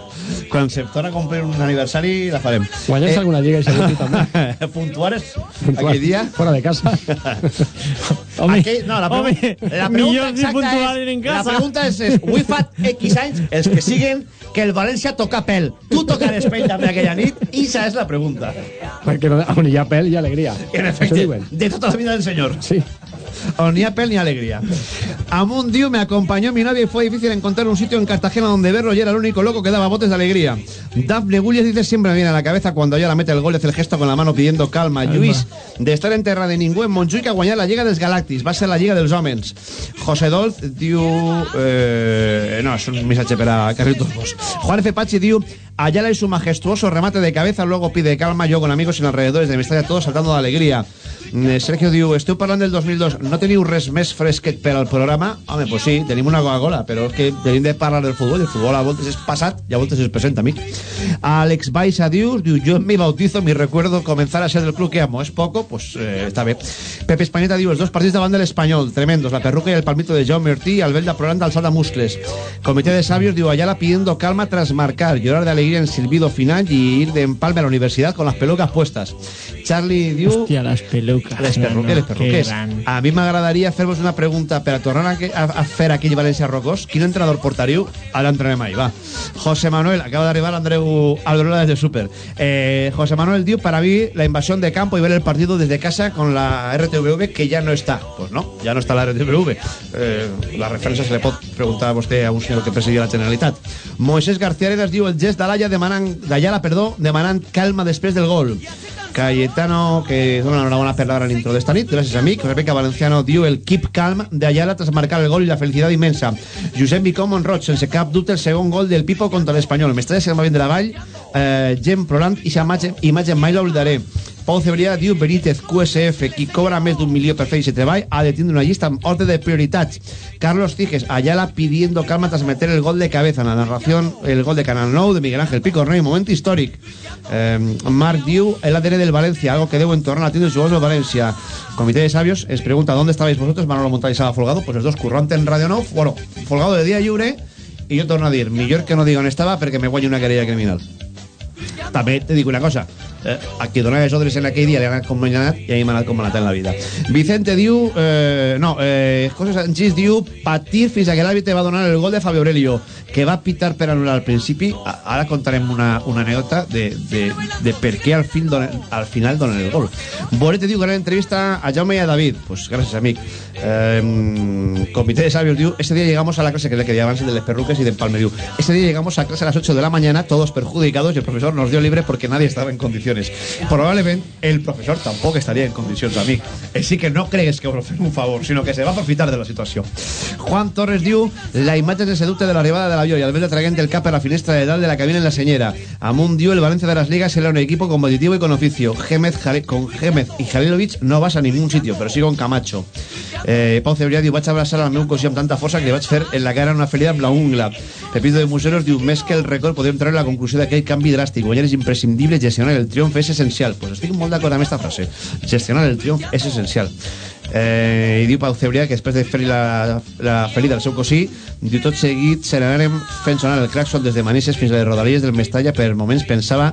Quan se torna a complir un aniversari, la farem. Guanyar-se alguna lliga i segur també. Puntuares Puntual. aquell dia? Fora de casa. Home, Aquell, no, la, pregu home, la pregunta exacta és, en La casa. pregunta és, és avui fa X anys, els que siguen, que el València toca pèl. Tu tocaràs pell també aquella nit? I esa és la pregunta. Perquè on hi ha pèl hi ha alegria. En efecte, de tota la vida del señor. Sí. O ni Apple ni alegría. Amun Diu me acompañó mi novia y fue difícil encontrar un sitio en Cartagena donde verlo y era el único loco que daba botes de alegría. Daphne Gullies dice siempre me viene a la cabeza cuando ella la mete el gol y hace el gesto con la mano pidiendo calma. Lluís, de estar en terra de ningú en Montjuïc a guanyar la Lliga dels Galàctics. Va ser la Lliga dels Hòmens. José Dolz diu... Eh, no, es un mensaje para Carritos Bosch. Juan F. Pachi diu... Ayala y su majestuoso remate de cabeza, luego pide calma, yo con amigos en alrededores de Mestalla, todos saltando de alegría. Eh, Sergio diu, esteu parlant del 2002, no teniu res més fresquet per al programa? Home, pues sí, tenim una Coca-Cola, però és que tenim de parlar del futbol, i el futbol a voltes és passat i a voltes és present, amic. Alex Baixa diu, diu, yo en mi bautizo, mi recuerdo comenzar a ser del club que amo, es poco, pues eh, està bé. Pepe Españeta diu, els dos partits davant de l'Espanyol, tremendos, la perruca y el palmito de Jaume Ortí, Albelda plorant d'alçada muscles. Comité de sabios diu, Ayala pidiendo calma tras marcar, llorar de alegría en silbido final y ir de empalme a la universidad con las pelucas puestas. Charlie diu... Hòstia, les peluques. Les perruques, no, perruques. A mi m'agradaria fer-vos una pregunta per a tornar a, a, a fer aquell València Rocós. Quin entrenador portaríeu? Ara entrenem ahí, va. José Manuel, acaba de arribar Andreu Alberola desde Super. Eh, José Manuel diu, para mí, la invasión de campo y ver el partido desde casa con la RTVV, que ya no está. Pues no, ya no está la RTVV. Eh, la referència se le pot preguntar a vostè a un senyor que presidia la Generalitat. Moisés García Arenas diu el gest d'Alaya demanant, d'Ayala, perdó, demanant calma després del gol. Cayetano, que dona una bona per la gran intro d'esta nit, gràcies amic. Rebeca Valenciano diu el keep calm de Ayala tras marcar el gol i la felicitat immensa. Josep Vicó Monroig, sense cap dubte, el segon gol del Pipo contra l'Espanyol. M'està se va de la vall, eh, Gem Prolant, i imatge, imatge mai l'oblidaré. Pau Cebrià diu Benítez, QSF, qui cobra més d'un milió per fer aquest treball, ha de tindre una llista amb ordre de prioritats. Carlos Tiges, Ayala pidiendo calma tras meter el gol de cabeza en la narración, el gol de Canal Nou de Miguel Ángel Pico Rey, moment històric. Eh, Marc diu, el ADN del Valencia, algo que debo entornar a tienda de Valencia. Comité de Sabios, es pregunta, ¿dónde estabais vosotros? Manolo Montal y Saba Folgado, pues los dos currantes en Radio Nou, bueno, Folgado de día lliure, i jo torno a dir, millor que no diga on estava perquè me guanyi una querella criminal. També te dic una cosa, eh, a qui les ordres en aquell dia li ha anat com no hi ha anat i a mi en la vida. Vicente diu, eh, no, eh, José Sánchez diu, patir fins a que l'àrbitre va donar el gol de Fabio Aurelio, que va pitar per anul·lar al principi. A- Ara contarem una, una anècdota de, de, de per què al, fin al final donen el gol. Borete diu, gran entrevista a Jaume y a David. Pues gracias, amic. Eh, comité de sabios diu, ese día llegamos a la clase que le quería antes de las perruques y de Empalme diu, ese día llegamos a clase a las 8 de la mañana, todos perjudicados y el profesor nos dio libre porque nadie estaba en condiciones. Probablemente el profesor tampoco estaría en condiciones, amic. Así que no crees que os fem un favor, sino que se va a aprofitar de la situación. Juan Torres diu, la imatge de seducte de l'arribada de l'avió i al ver traguent el cap a la finestra de dalt de la cabina en la senyera. Amunt diu, el Valencia de las Ligas era un equipo competitivo y con oficio. Gémez, Jale- con Gémez y Jalilovic no vas a ningún sitio, pero sí con Camacho. Eh, Pau Cebrià diu, vaig abraçar al meu cosí amb tanta força que li vaig fer en la cara una ferida amb la ungla. Pepito de Museros diu, més que el record podem treure la conclusió d'aquell canvi dràstic. Guanyar és imprescindible, gestionar el triomf és essencial. Pues estic molt d'acord amb aquesta frase. Gestionar el triomf és essencial. Eh, i diu Pau Cebrià que després de fer la, la ferida al seu cosí diu tot seguit se n'anàrem fent sonar el claxon des de Manises fins a les rodalies del Mestalla per moments pensava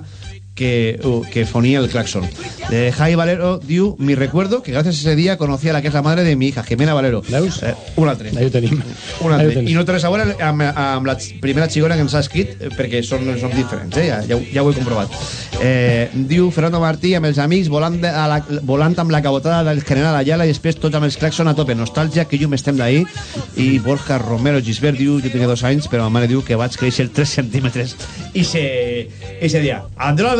que, uh, que fonía el claxon. Eh, Jai Valero diu, mi recuerdo que gracias a ese día conocí a la que es la madre de mi hija, Jimena Valero. Eh, un altre. Ahí ho tenim. Un Ahí altre. I no té res a veure amb, amb la primera xigona que ens ha escrit, eh, perquè són, són diferents, eh? ja, ja, ja ho he comprovat. Eh, diu Fernando Martí amb els amics volant, de, a la, volant amb la cabotada del general Ayala i després tots amb els claxon a tope. Nostàlgia, que llum estem d'ahir. I Borja Romero Gisbert diu, jo tenia dos anys, però ma mare diu que vaig créixer 3 centímetres ese, ese dia.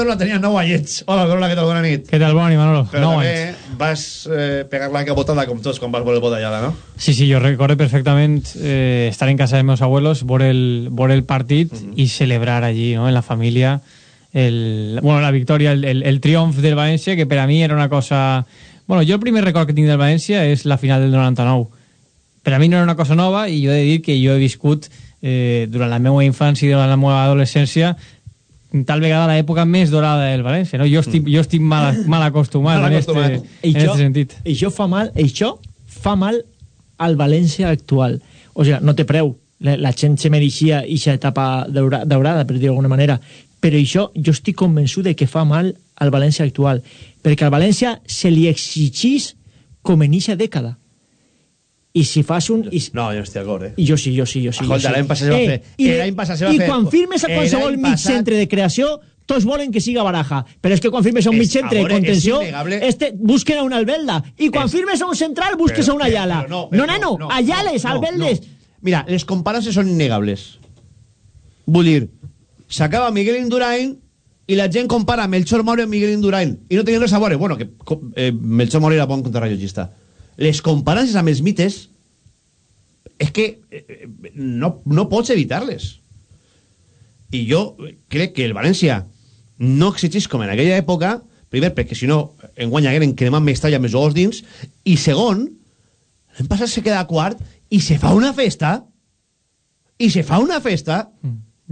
Andreu Alberola tenia 9 anyets. Hola, Alberola, què tal? Bona nit. Què tal, bona nit, Manolo? Però Nou també anys. vas eh, pegar la cabotada com tots quan vas veure el bot d'Ayala, no? Sí, sí, yo recuerdo perfectamente eh, estar en casa de mis abuelos, ver el, ver el partido y celebrar allí, ¿no? En la familia, el, bueno, la victoria, el, el, el triunfo del Valencia, que para mí era una cosa... Bueno, yo el primer record que tinc del Valencia és la final del 99, per a mi no era una cosa nova i jo he de dir que jo he viscut eh, durant la meva infància i durant la meva adolescència tal vegada l'època més dorada del València no? jo estic, jo estic mal, mal acostumat, Mal en, este, acostumat. en este sentit Això fa mal, això fa mal al València actual. O sigui, no té preu. La, la gent se mereixia aquesta etapa daura, daurada, per dir d'alguna manera. Però això jo estic convençut de que fa mal al València actual. Perquè al València se li exigís com en eixa dècada. I si fas un... I, No, jo no estic d'acord, eh? i jo sí, jo sí, jo sí. Escolta, sí. l'any passat se va fer- I, de- l'any passat se va I fer- quan firmes a qualsevol mig passat- centre de creació, tots volen que siga baraja. Però és que quan firmes a un És- mig centre de és contenció, este, busquen a un Albelda. I quan firmes a un central, busques Però- a un Ayala. però no, No, però nano, no, no, Ayales, no, no, Albeldes... no. Mira, les comparances són innegables. Vull dir, s'acaba Miguel Indurain i la gent compara Melchor Mauro amb Miguel Indurain i no tenien res a veure. Bueno, que eh, Melchor Mauro era bon contrarrellotgista. Les comparances amb els mites és que eh, eh, no, no pots evitar-les. I jo crec que el València no exigís com en aquella època, primer perquè si no enguany hagueren cremat més talla més ous dins, i segon, l'any passat se queda quart i se fa una festa i se fa una festa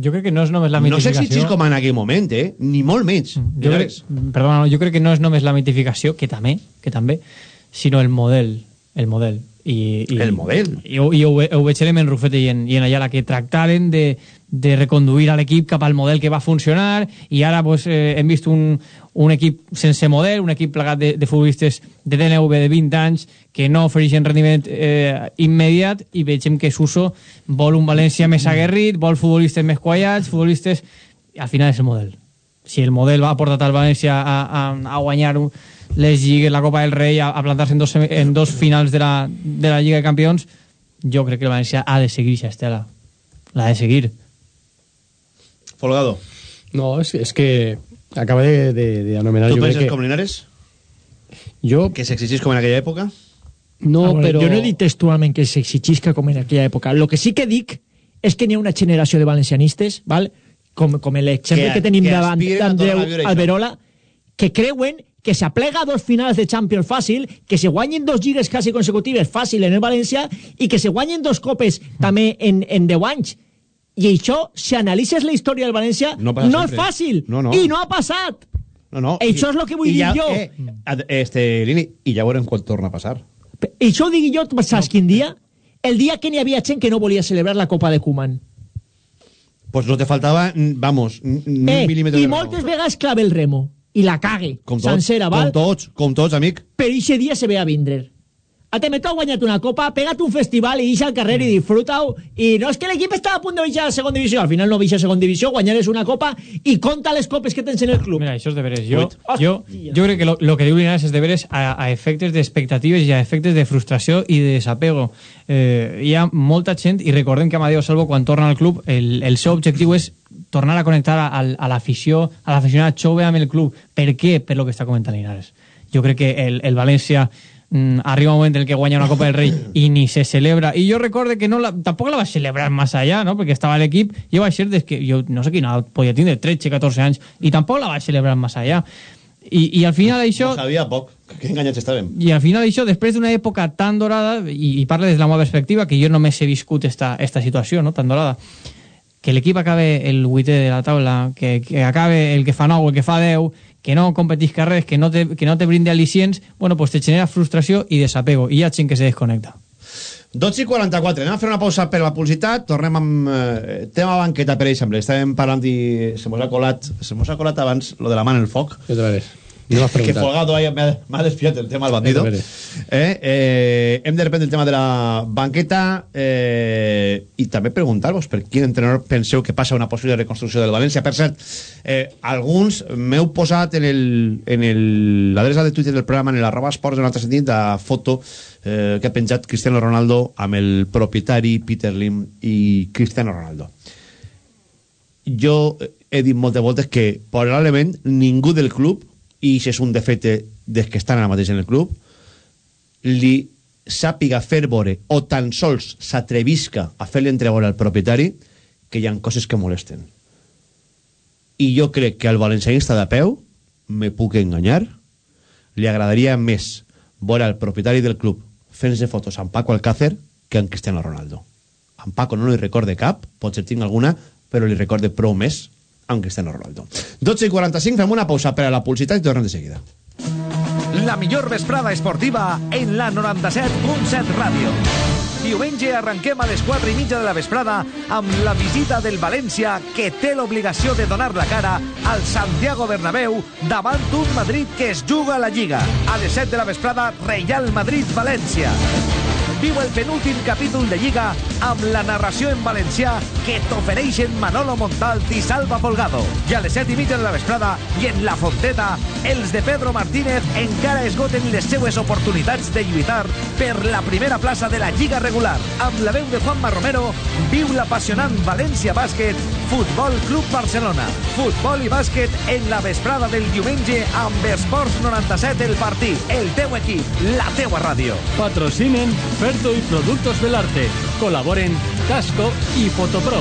jo crec que no és només la no mitificació s'exigís com en aquell moment, eh? Ni molt menys. jo crec, perdona, no, jo crec que no és només la mitificació, que també, que també, sinó el model, el model. I, i, El model. I, i ho, ho veig en Rufete i en, i en Ayala, que tractaren de, de reconduir a l'equip cap al model que va funcionar i ara pues, eh, hem vist un, un equip sense model, un equip plegat de, de futbolistes de DNV de 20 anys que no ofereixen rendiment eh, immediat i veiem que Suso vol un València més aguerrit, vol futbolistes més quallats, futbolistes... Al final és el model. Si el model va portar al València a, a, a guanyar un, les lligues, la Copa del Rei, a, a plantar-se en dos, en dos finals de la, de la Lliga de Campions, jo crec que el València ha de seguir aquesta estela. L'ha de seguir. Folgado. No, és, és que acaba de, de, de anomenar... Tu jo penses que- com Linares? Jo... Que s'exigís com en aquella època? No, veure, però... Jo no he dit textualment que s'exigisca com en aquella època. Lo que sí que dic és que n'hi ha una generació de valencianistes, val? com, com l'exemple Que- que, tenim que davant d'Andreu. Alberola, que creuen que s'aplega a dos finals de Champions fàcil, que se guanyen dos lligues quasi consecutives fàcil en el València i que se guanyen dos copes també en, en 10 anys. I això, si analitzes la història del València, No no, és fàcil. No, no. I no ha passat. No, no. Això és lo que vull I dir ja, jo. Eh, este, Lini, i ja veurem quan torna a passar. I això ho digui jo, saps quin dia? El dia que n'hi havia gent que no volia celebrar la Copa de Koeman. Pues no te faltava, vamos, ni Eh, un mil·límetre I de moltes vegades clave el remo. I la cague. Com tots, sencera, val? com tots, com tots, amic. Però eixe dia se ve a vindre. A te meto ha guanyat una copa, pega't un festival i deixa al carrer i disfruta-ho. I no és que l'equip estava a punt de baixar a segona divisió. Al final no baixa a segona divisió, guanyar és una copa i compta les copes que tens en el club. Mira, això és de veres. Jo, jo, jo crec que lo, lo que diu Linares és de veres a, a efectes d'expectatives i a efectes de frustració i de desapego. Eh, hi ha molta gent, i recordem que Amadeo Salvo, quan torna al club, el, el seu objectiu és tornar a connectar a, a l'afició, a l'aficionat jove amb el club. Per què? Per lo que està comentant Linares. Jo crec que el, el València arriba un moment en el que guanya una Copa del Rei i ni se celebra. I jo recorde que no la, tampoc la va celebrar massa allà, no? perquè estava a l'equip, jo vaig ser des que jo no sé edat podia tindre, 13, 14 anys, i tampoc la vaig celebrar massa allà. I, i al final això... No sabia poc, que enganyats. I al final això, després d'una època tan dorada, i, i parlo des de la meva perspectiva, que jo només he viscut esta, esta situació no? tan dorada, que l'equip acabe el vuitè de la taula, que, que acabe el que fa 9, el que fa 10, que no competisca res, que no te, que no te brinde al·licients, bueno, pues te genera frustració i desapego, i hi ha gent que se desconnecta. 12 i 44, anem a fer una pausa per la publicitat, tornem amb eh, tema banqueta, per exemple. Estàvem parlant i se mos ha colat, se mos ha colat abans lo de la mà en el foc. Jo te veres. No que. Folgado ahí me ha, me ha el tema del bandido. De Eh, eh, hem de reprendre el tema de la banqueta eh, i també preguntar-vos per quin entrenador penseu que passa una possible reconstrucció del València. Per cert, eh, alguns m'heu posat en el- en el- l'adreça de Twitter del programa, en l'arroba esports, en un altre sentit, la foto eh, que ha penjat Cristiano Ronaldo amb el propietari Peter Lim i Cristiano Ronaldo jo he dit moltes voltes que probablement ningú del club i això és un defecte dels que estan ara mateix en el club li sàpiga fer veure o tan sols s'atrevisca a fer l'entreveure al propietari que hi ha coses que molesten i jo crec que al valencianista de peu me puc enganyar li agradaria més veure al propietari del club fent-se fotos amb Paco Alcácer que en Cristiano Ronaldo. En Paco no li recorde cap, potser tinc alguna, però li recorde prou més en Cristiano Ronaldo. 12 i 45, fem una pausa per a la publicitat i tornem de seguida. La millor vesprada esportiva en la 97.7 Ràdio. Diumenge arrenquem a les 4 i mitja de la vesprada amb la visita del València que té l'obligació de donar la cara al Santiago Bernabéu davant d'un Madrid que es juga a la Lliga. A les 7 de la vesprada, Real Madrid-València. Viu el penúltim capítol de Lliga amb la narració en valencià que t'ofereixen Manolo Montalt i Salva Folgado. I a les set i mitja de la vesprada i en La Fonteta, els de Pedro Martínez encara esgoten les seues oportunitats de lluitar per la primera plaça de la Lliga regular. Amb la veu de Juanma Romero, viu l'apassionant València Bàsquet, Futbol Club Barcelona. Futbol i bàsquet en la vesprada del diumenge amb Esports 97 el partit. El teu equip, la teua ràdio. Patrocinen Y Productos del Arte. Colaboren Casco y Fotopro.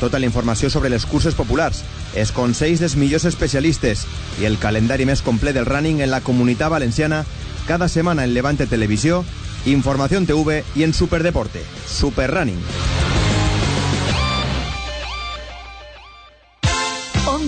Tota la sobre les curses populars, els consells dels millors especialistes i el calendari més complet del running en la comunitat valenciana cada setmana en Levante Televisió, Informació TV i en Superdeporte. Superrunning.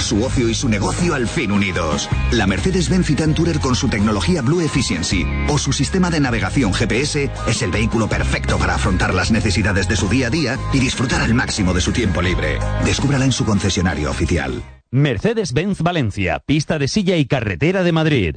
Su ocio y su negocio al fin unidos. La Mercedes-Benz Citan con su tecnología Blue Efficiency o su sistema de navegación GPS es el vehículo perfecto para afrontar las necesidades de su día a día y disfrutar al máximo de su tiempo libre. Descúbrala en su concesionario oficial. Mercedes-Benz Valencia, pista de silla y carretera de Madrid.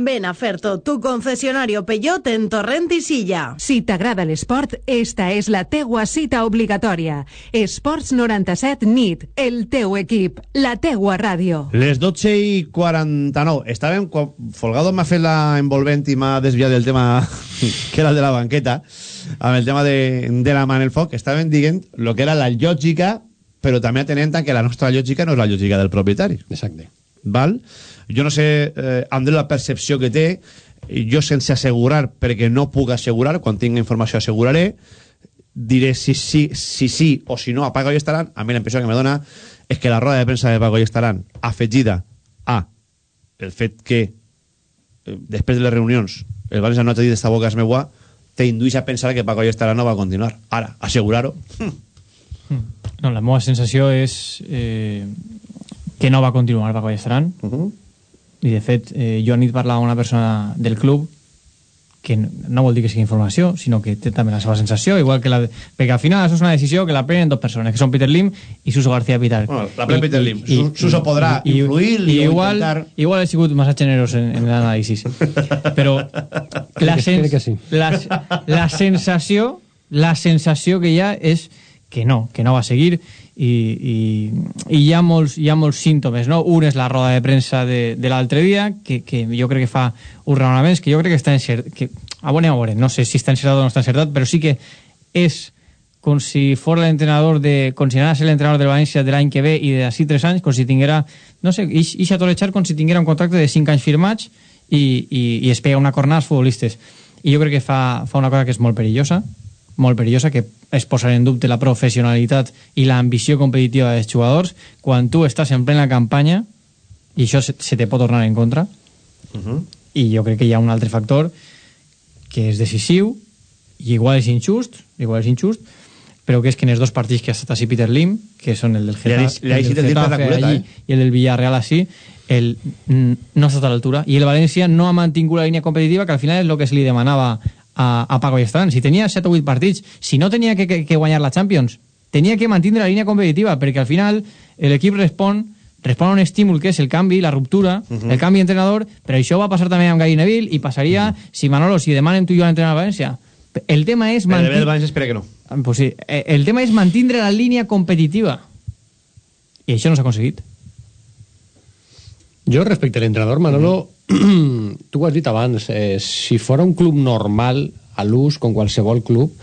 Ven a Ferto, tu concesionario Peugeot en Torrent i Silla. Si t'agrada l'esport, esta és la teua cita obligatòria. Esports 97 NIT, el teu equip, la teua ràdio. Les 12 i 49. Estàvem... Folgado m'ha fet la envolvent i m'ha desviat del tema que era el de la banqueta, amb el tema de, de la mà en el foc, estàvem dient el que era la lògica, però també atenent que la nostra lògica no és la lògica del propietari. Exacte. Val? Jo no sé, eh, Andreu, la percepció que té, jo sense assegurar, perquè no puc assegurar, quan tinc informació asseguraré, diré si sí, si sí o si no a Paco i estaran, a mi la impressió que me dona és que la roda de premsa de Paco i estaran afegida a el fet que eh, després de les reunions el València no t'ha dit esta boca és meua t'induix a pensar que Paco i estaran no va a continuar. Ara, assegurar-ho? No, la meva sensació és eh, que no va continuar Paco Llastran. Uh -huh. I, de fet, eh, jo anit parlar amb una persona del club que no, no vol dir que sigui informació, sinó que té també la seva sensació, igual que la... De, perquè al final això és una decisió que la prenen dos persones, que són Peter Lim i Suso García Pitar. Bueno, la pren Peter Lim. Su- Suso podrà influir i, i igual, intentar- igual he sigut massa generós en, en l'anàlisis. Però la, sens, que sí. la, la sensació la sensació que hi ha és que no, que no va seguir i, i, i hi, ha molts, hi ha molts símptomes, no? Un és la roda de premsa de, de l'altre dia, que, que jo crec que fa uns raonaments que jo crec que està encert, que, a veure, a veure, no sé si està encertat o no està encertat, però sí que és com si fos l'entrenador de... com si anara a ser l'entrenador del València de l'any que ve i d'ací tres anys, com si tinguera, no sé, ix, ix a torechar com si tinguera un contracte de cinc anys firmats i, i, i es pega una cornada als futbolistes. i jo crec que fa, fa una cosa que és molt perillosa, molt perillosa, que és posar en dubte la professionalitat i l'ambició competitiva dels jugadors quan tu estàs en plena campanya i això se, se te pot tornar en contra i jo crec que hi ha un altre factor que és decisiu i igual és injust, igual és injust, però que és que en els dos partits que ha estat així Peter Lim, que són el del Li ha- Getafe, li ha el del Getafe culeta, allí eh? i el del Villarreal així, el, no ha estat a l'altura. I el València no ha mantingut la línia competitiva, que al final és el que se li demanava a, a Paco Estaran. Si tenia 7 o 8 partits, si no tenia que, que, que guanyar la Champions, tenia que mantenir la línia competitiva, perquè al final l'equip respon respon a un estímul que és el canvi, la ruptura, uh -huh. el canvi d'entrenador, però això va passar també amb Gary Neville i passaria uh -huh. si Manolo, si demanen tu i jo l'entrenador de València. El tema és Però el. València espera que no. Pues sí, eh, el tema és mantindre la línia competitiva. I això no s'ha aconseguit. Jo, respecte a l'entrenador, Manolo, tu ho has dit abans, eh, si fora un club normal, a l'ús, com qualsevol club,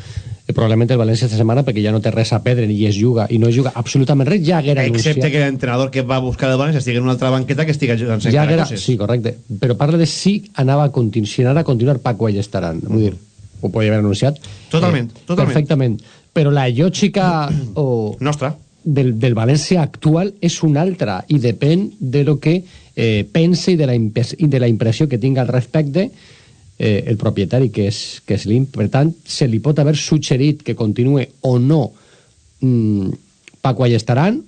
eh, probablement el València esta setmana, perquè ja no té res a perdre ni es juga, i no es juga absolutament res, ja haguera Excepte anunciat... que l'entrenador que va buscar el València estigui en una altra banqueta que estigui jugant ja haguera, coses. sí, correcte. Però parla de si anava a continuar, si anava a continuar Paco Allestaran. Vull dir, ho podia haver anunciat. Totalment, totalment. Perfectament. Però la lògica o Nostra. del, del València actual és una altra i depèn de lo que eh, pense i de, la i de la impressió que tinga al respecte eh, el propietari, que és, que és l'IM. Per tant, se li pot haver suggerit que continue o no mm, Paco Allestaran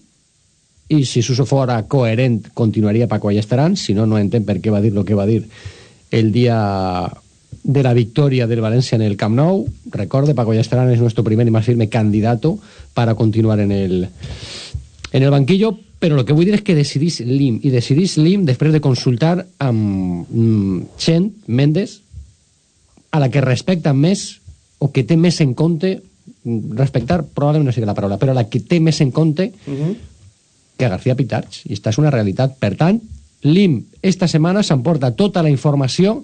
i si Suso fora coherent continuaria Paco Allestaran, si no, no entenc per què va dir el que va dir el dia de la victoria del Valencia en el Camp Nou. Recorde, Paco Allestaran es nuestro primer y más firme candidato para continuar en el, en el banquillo, però el que vull dir és que decidís l'IM, i decidís l'IM després de consultar amb mm, Chen Méndez, a la que respecta més o que té més en compte mm, respectar probablement no sigui la paraula, però la que té més en compte que a García Pitarch, i esta és una realitat. Per tant, l'IM esta setmana s'emporta tota la informació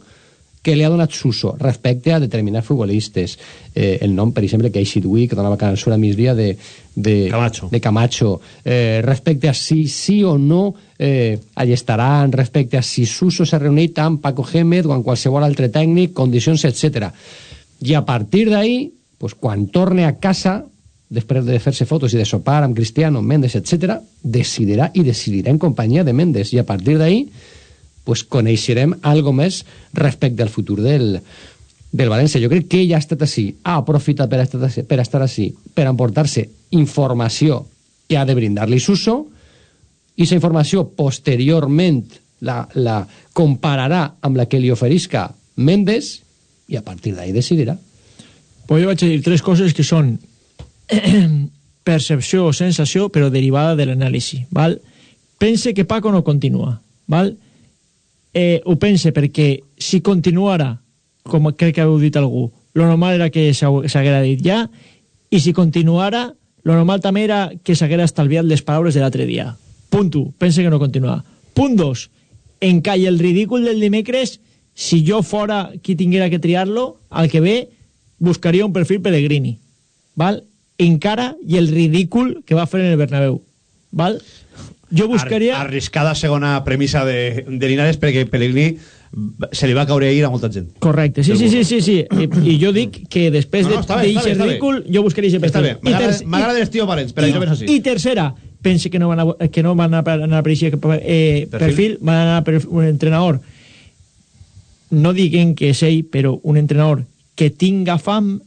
que li ha donat Suso respecte a determinats futbolistes. Eh, el nom, per exemple, que ha eixit avui, que donava cançó a migdia de, de Camacho. De Camacho. Eh, respecte a si sí o no eh, allestaran, respecte a si Suso s'ha reunit amb Paco Gémez o amb qualsevol altre tècnic, condicions, etc. I a partir d'ahí, pues, quan torne a casa, després de fer-se fotos i de sopar amb Cristiano, Mendes, etc., decidirà i decidirà en companyia de Mendes. I a partir d'ahí, pues, coneixerem algo més respecte al futur del, del València. Jo crec que ell ha estat així, ha aprofitat per estar, així- per estar així, per emportar-se informació que ha de brindar-li Suso, i aquesta informació posteriorment la, la compararà amb la que li oferisca Mendes i a partir d'ahí decidirà. Pues jo vaig a dir tres coses que són percepció o sensació, però derivada de l'anàlisi. Pense que Paco no continua. Val? Eh, ho pense perquè si continuara, com crec que heu dit algú, lo normal era que s'haguera dit ja, i si continuara, lo normal també era que s'haguera estalviat les paraules de l'altre dia. Punt 1. Pense que no continua. Punt 2. Encalla el ridícul del dimecres, si jo fora qui tinguera que triar-lo, al que ve buscaria un perfil Pellegrini. Val? Encara i el ridícul que va fer en el Bernabéu. Val? Jo buscaria... Ar arriscada segona premissa de, de Linares perquè Pellegrini se li va caure ahir a molta gent. Correcte, sí, sí, sí, sí, sí. I, i jo dic que després No, no, està de està d'aquest està bé. ridícul jo buscaria aquest Està perfil. bé, m'agrada tios valents, però això penso així. I tercera, pense que no van a, que no van a anar per aquest eh, Perfil. perfil, van a anar per un entrenador no diguen que és ell, però un entrenador que tinga fam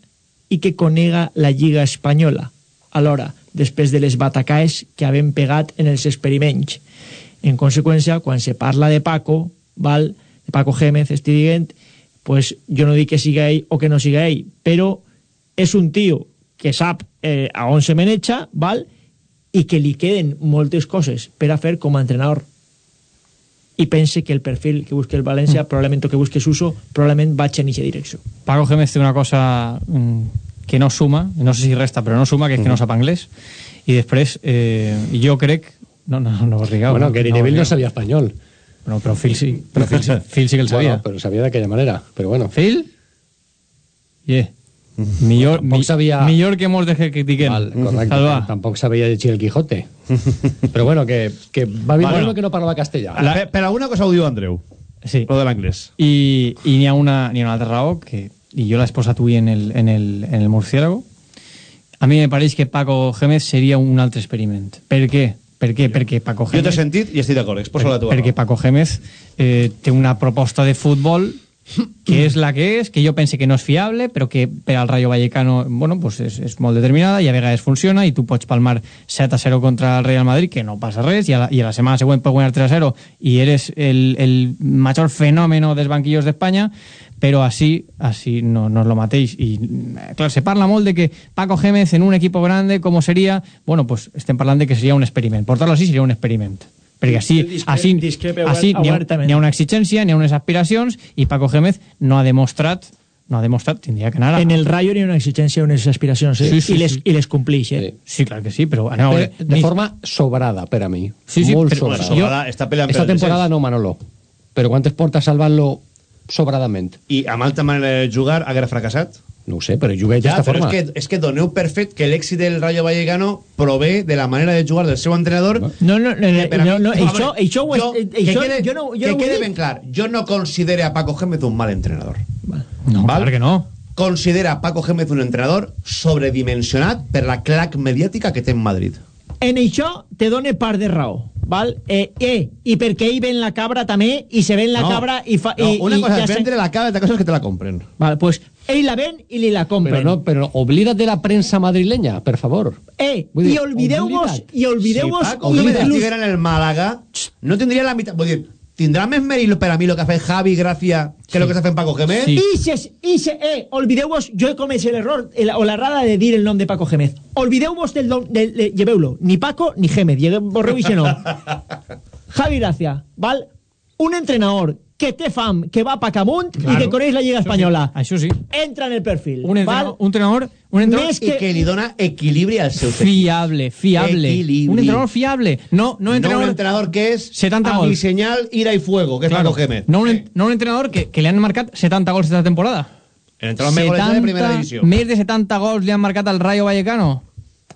i que conega la Lliga Espanyola. Alhora, després de les batacaes que havem pegat en els experiments. En conseqüència, quan se parla de Paco, val, de Paco Gémez, estic dient, pues jo no dic que siga ell o que no siga ell, però és un tio que sap eh, a on se maneja, val, i que li queden moltes coses per a fer com a entrenador i pense que el perfil que busca el València, mm. probablement que busque Suso, probablement vaig en aquesta direcció. Paco Gémez té una cosa mm, que no suma, no sé si resta, però no suma, que és que no sap anglès. I després, eh, jo crec... No, no, no us rigueu. bueno, que Neville no us rigueu. sabia espanyol. Bueno, però Phil sí, però Phil, sí- Phil sí que el sabia. Bueno, però sabia d'aquella manera, però bueno. Phil? Yeah. Millor, Tampoc mi, sabia- millor que molts que critiquen. Val, correcte, Salva. tampoc sabia llegir el Quijote. Però bueno, que, que va dir Bueno. bueno. que no parlava castellà. La, per, per alguna cosa ho diu Andreu, Sí. lo de l'anglès. I, i n'hi ha, una, ha una altra raó que y yo la he posat avui en el, en el, en el murciélago, a mi me pareix que Paco Gémez seria un altre experiment. Per què? Per què? Perquè Paco Jo t'he Gémez... sentit i estic d'acord, exposa la tua perquè Paco Gémez eh, té una proposta de futbol que és la que és, que jo pense que no és fiable, però que per al Rayo Vallecano bueno, pues és, és molt determinada i a vegades funciona i tu pots palmar 7 a 0 contra el Real Madrid, que no passa res, i a la, i a la setmana següent pots guanyar 3 a 0 i eres el, el major fenómeno dels banquillos d'Espanya, però així, així no, no és el mateix. I, clar, se parla molt de que Paco Gémez en un equipo grande, com seria... Bueno, pues estem parlant de que seria un experiment. Portar-lo així seria un experiment. Perquè així, així, així n'hi ha, ha una exigència, n'hi ha unes aspiracions, i Paco Gémez no ha demostrat no ha demostrat, tindria que anar a... En el Rayo n'hi ha una exigència, unes aspiracions, eh? Sí, sí, I, les, sí. i les complix, eh? Sí, clar que sí, però anem a veure. Eh, de forma sobrada per a mi. Sí, sí, Molt però- sobrada. Peleant Esta temporada no, Manolo. Però quantes portes salvant-lo sobradament? I amb alta manera de jugar haguera fracassat? No ho sé, però juga Ja, d'esta però forma. és que, és que doneu per fet que l'èxit del Rayo Vallecano prové de la manera de jugar del seu entrenador No, no, no, no, no, a això, això, ho és- jo- eh, que això, quede, jo no, jo que no quede ben clar, jo no considere a Paco Gémez un mal entrenador. No, Val? clar que no. Considera a Paco Gémez un entrenador sobredimensionat per la clac mediàtica que té en Madrid. En això te done part de raó, val? Eh, eh, I perquè ell ven la cabra també, i se ven la No, cabra i fa... no, i, una i cosa ja és se- vendre la cabra altra cosa és que te la compren. Val, pues ell la ven i li la compren. Però, no, però oblida't de la premsa madrileña, per favor. Eh, dir, i olvideu-vos, oblida't. i olvideu-vos... Si Paco inclús- estiguera en el Málaga, no tindria la mitad... Vull dir, tindrà més mèrit per a mi el que ha fet Javi Gracia que el que està fent Paco Gémez? Sí. Ixes, ixe, eh, olvideu-vos, jo he comès l'error el- o l'errada de dir el nom de Paco Gémez. Olvideu-vos del nom, de, de, lleveu-lo, ni Paco ni Gémez, lleve- borreu ixe nom. Javi Gracia, val? Un entrenador que té fam, que va pa camunt i Claro. que coneix la Lliga Espanyola. Això sí. Entra en el perfil, Un entrenador, un entrenador, un entrenador Més I que... que li dona equilibri al seu fiable, fiable. Equilibri. Un entrenador fiable. No, no No entrenador... un entrenador que és 70 a gols. mi senyal, ira y fuego, que és Claro, Paco no, un, no un entrenador que, que le han marcat 70 gols esta temporada. El entrenador més golejador de primera divisió. Més de 70 gols li han marcat al Rayo Vallecano.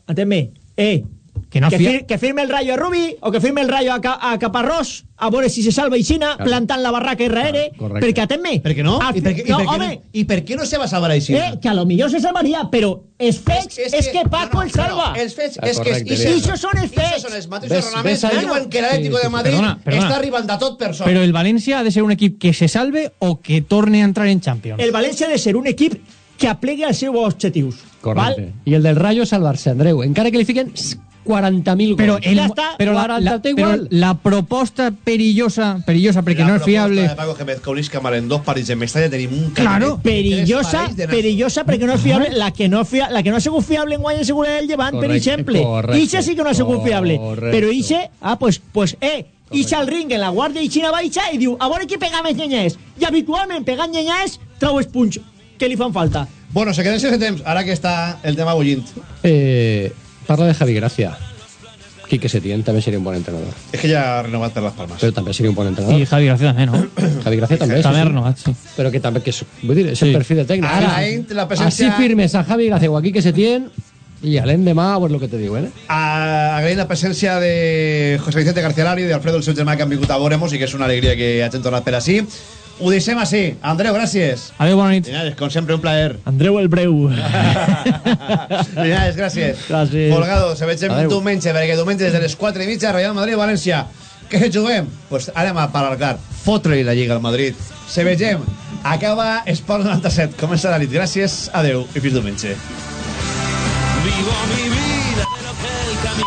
Entén-me, eh, Que no que, fia- fir, que firme el Rayo a Rubi o que firme el Rayo a, Ca, a Caparrós a veure si se salva Aixina Claro. plantant la barraca RR correcte. perquè atén-me Per què no? I per, què, no, i, per què, home, no? I per què no se va salvar així? eh, que a lo millor se salvaria però els fets és, és que, Paco el salva No, els fets és que... és- bien. Ixos són els fets són els mateixos Ves- raonaments ves que ahí- diuen que l'Atlético Sí, de Madrid perdona, perdona. està arribant a tot per sort. Però el València ha de ser un equip que se salve o que torne a entrar en Champions. el València ha de ser un equip que aplegui els seus objectius Correcte. val? I el del Rayo és salvar-se, Andreu. Encara que li fiquen 40.000 gols. Però, el, Ja està. però, la, la, té però igual. la proposta perillosa, perillosa perquè La no és fiable... Paco Gémez en dos partits de Mestalla tenim un Claro. perillosa, perillosa perquè no és fiable la que no, fia, la que no ha sigut fiable en guany el seguret del Llevant, per Correcte, exemple correcte, Ixe sí que no ha sigut fiable correcte. però Ixe, ah, pues, pues eh Ixe al ring en la guàrdia i Xina baixa i diu a veure qui pega més nyenyes i habitualment pegant nyenyes trau els que li fan falta Bueno, se queden sense temps, ara que està el tema bullint. Eh, parla de Javi Gracia. Quique Setién també seria un bon entrenador. És que ja ha renovat per les palmes. Però també seria un bon entrenador. I Javi García també, no? Javi Gracia també. També ha sí, renovat, sí. Però que també, que és, vull dir, és Sí. el perfil de tècnic. Ara, Ara, eh, la presència- Así firmes a Javi Gracia o a Quique Setién i a l'endemà, pues lo que te diuen, eh? A- Agraïm la presència de José Vicente García Lari i d'Alfredo, el seu germà, que han vingut a veure-mos i que és una alegria que hagin tornat per així. Ho deixem així. Andreu, gràcies. Adéu, bona nit. Linares, com sempre, un plaer. Andreu el Breu Linares, gràcies. Gràcies. Folgado, se vegem Adéu. diumenge, perquè diumenge des de les 4 i mitja, Real Madrid-València. Què juguem? Pues anem a parlar. Fotre-li la Lliga al Madrid. Se vegem. Acaba Esport 97. Comença la nit. Gràcies, adeu i fins diumenge. Vivo mi vida.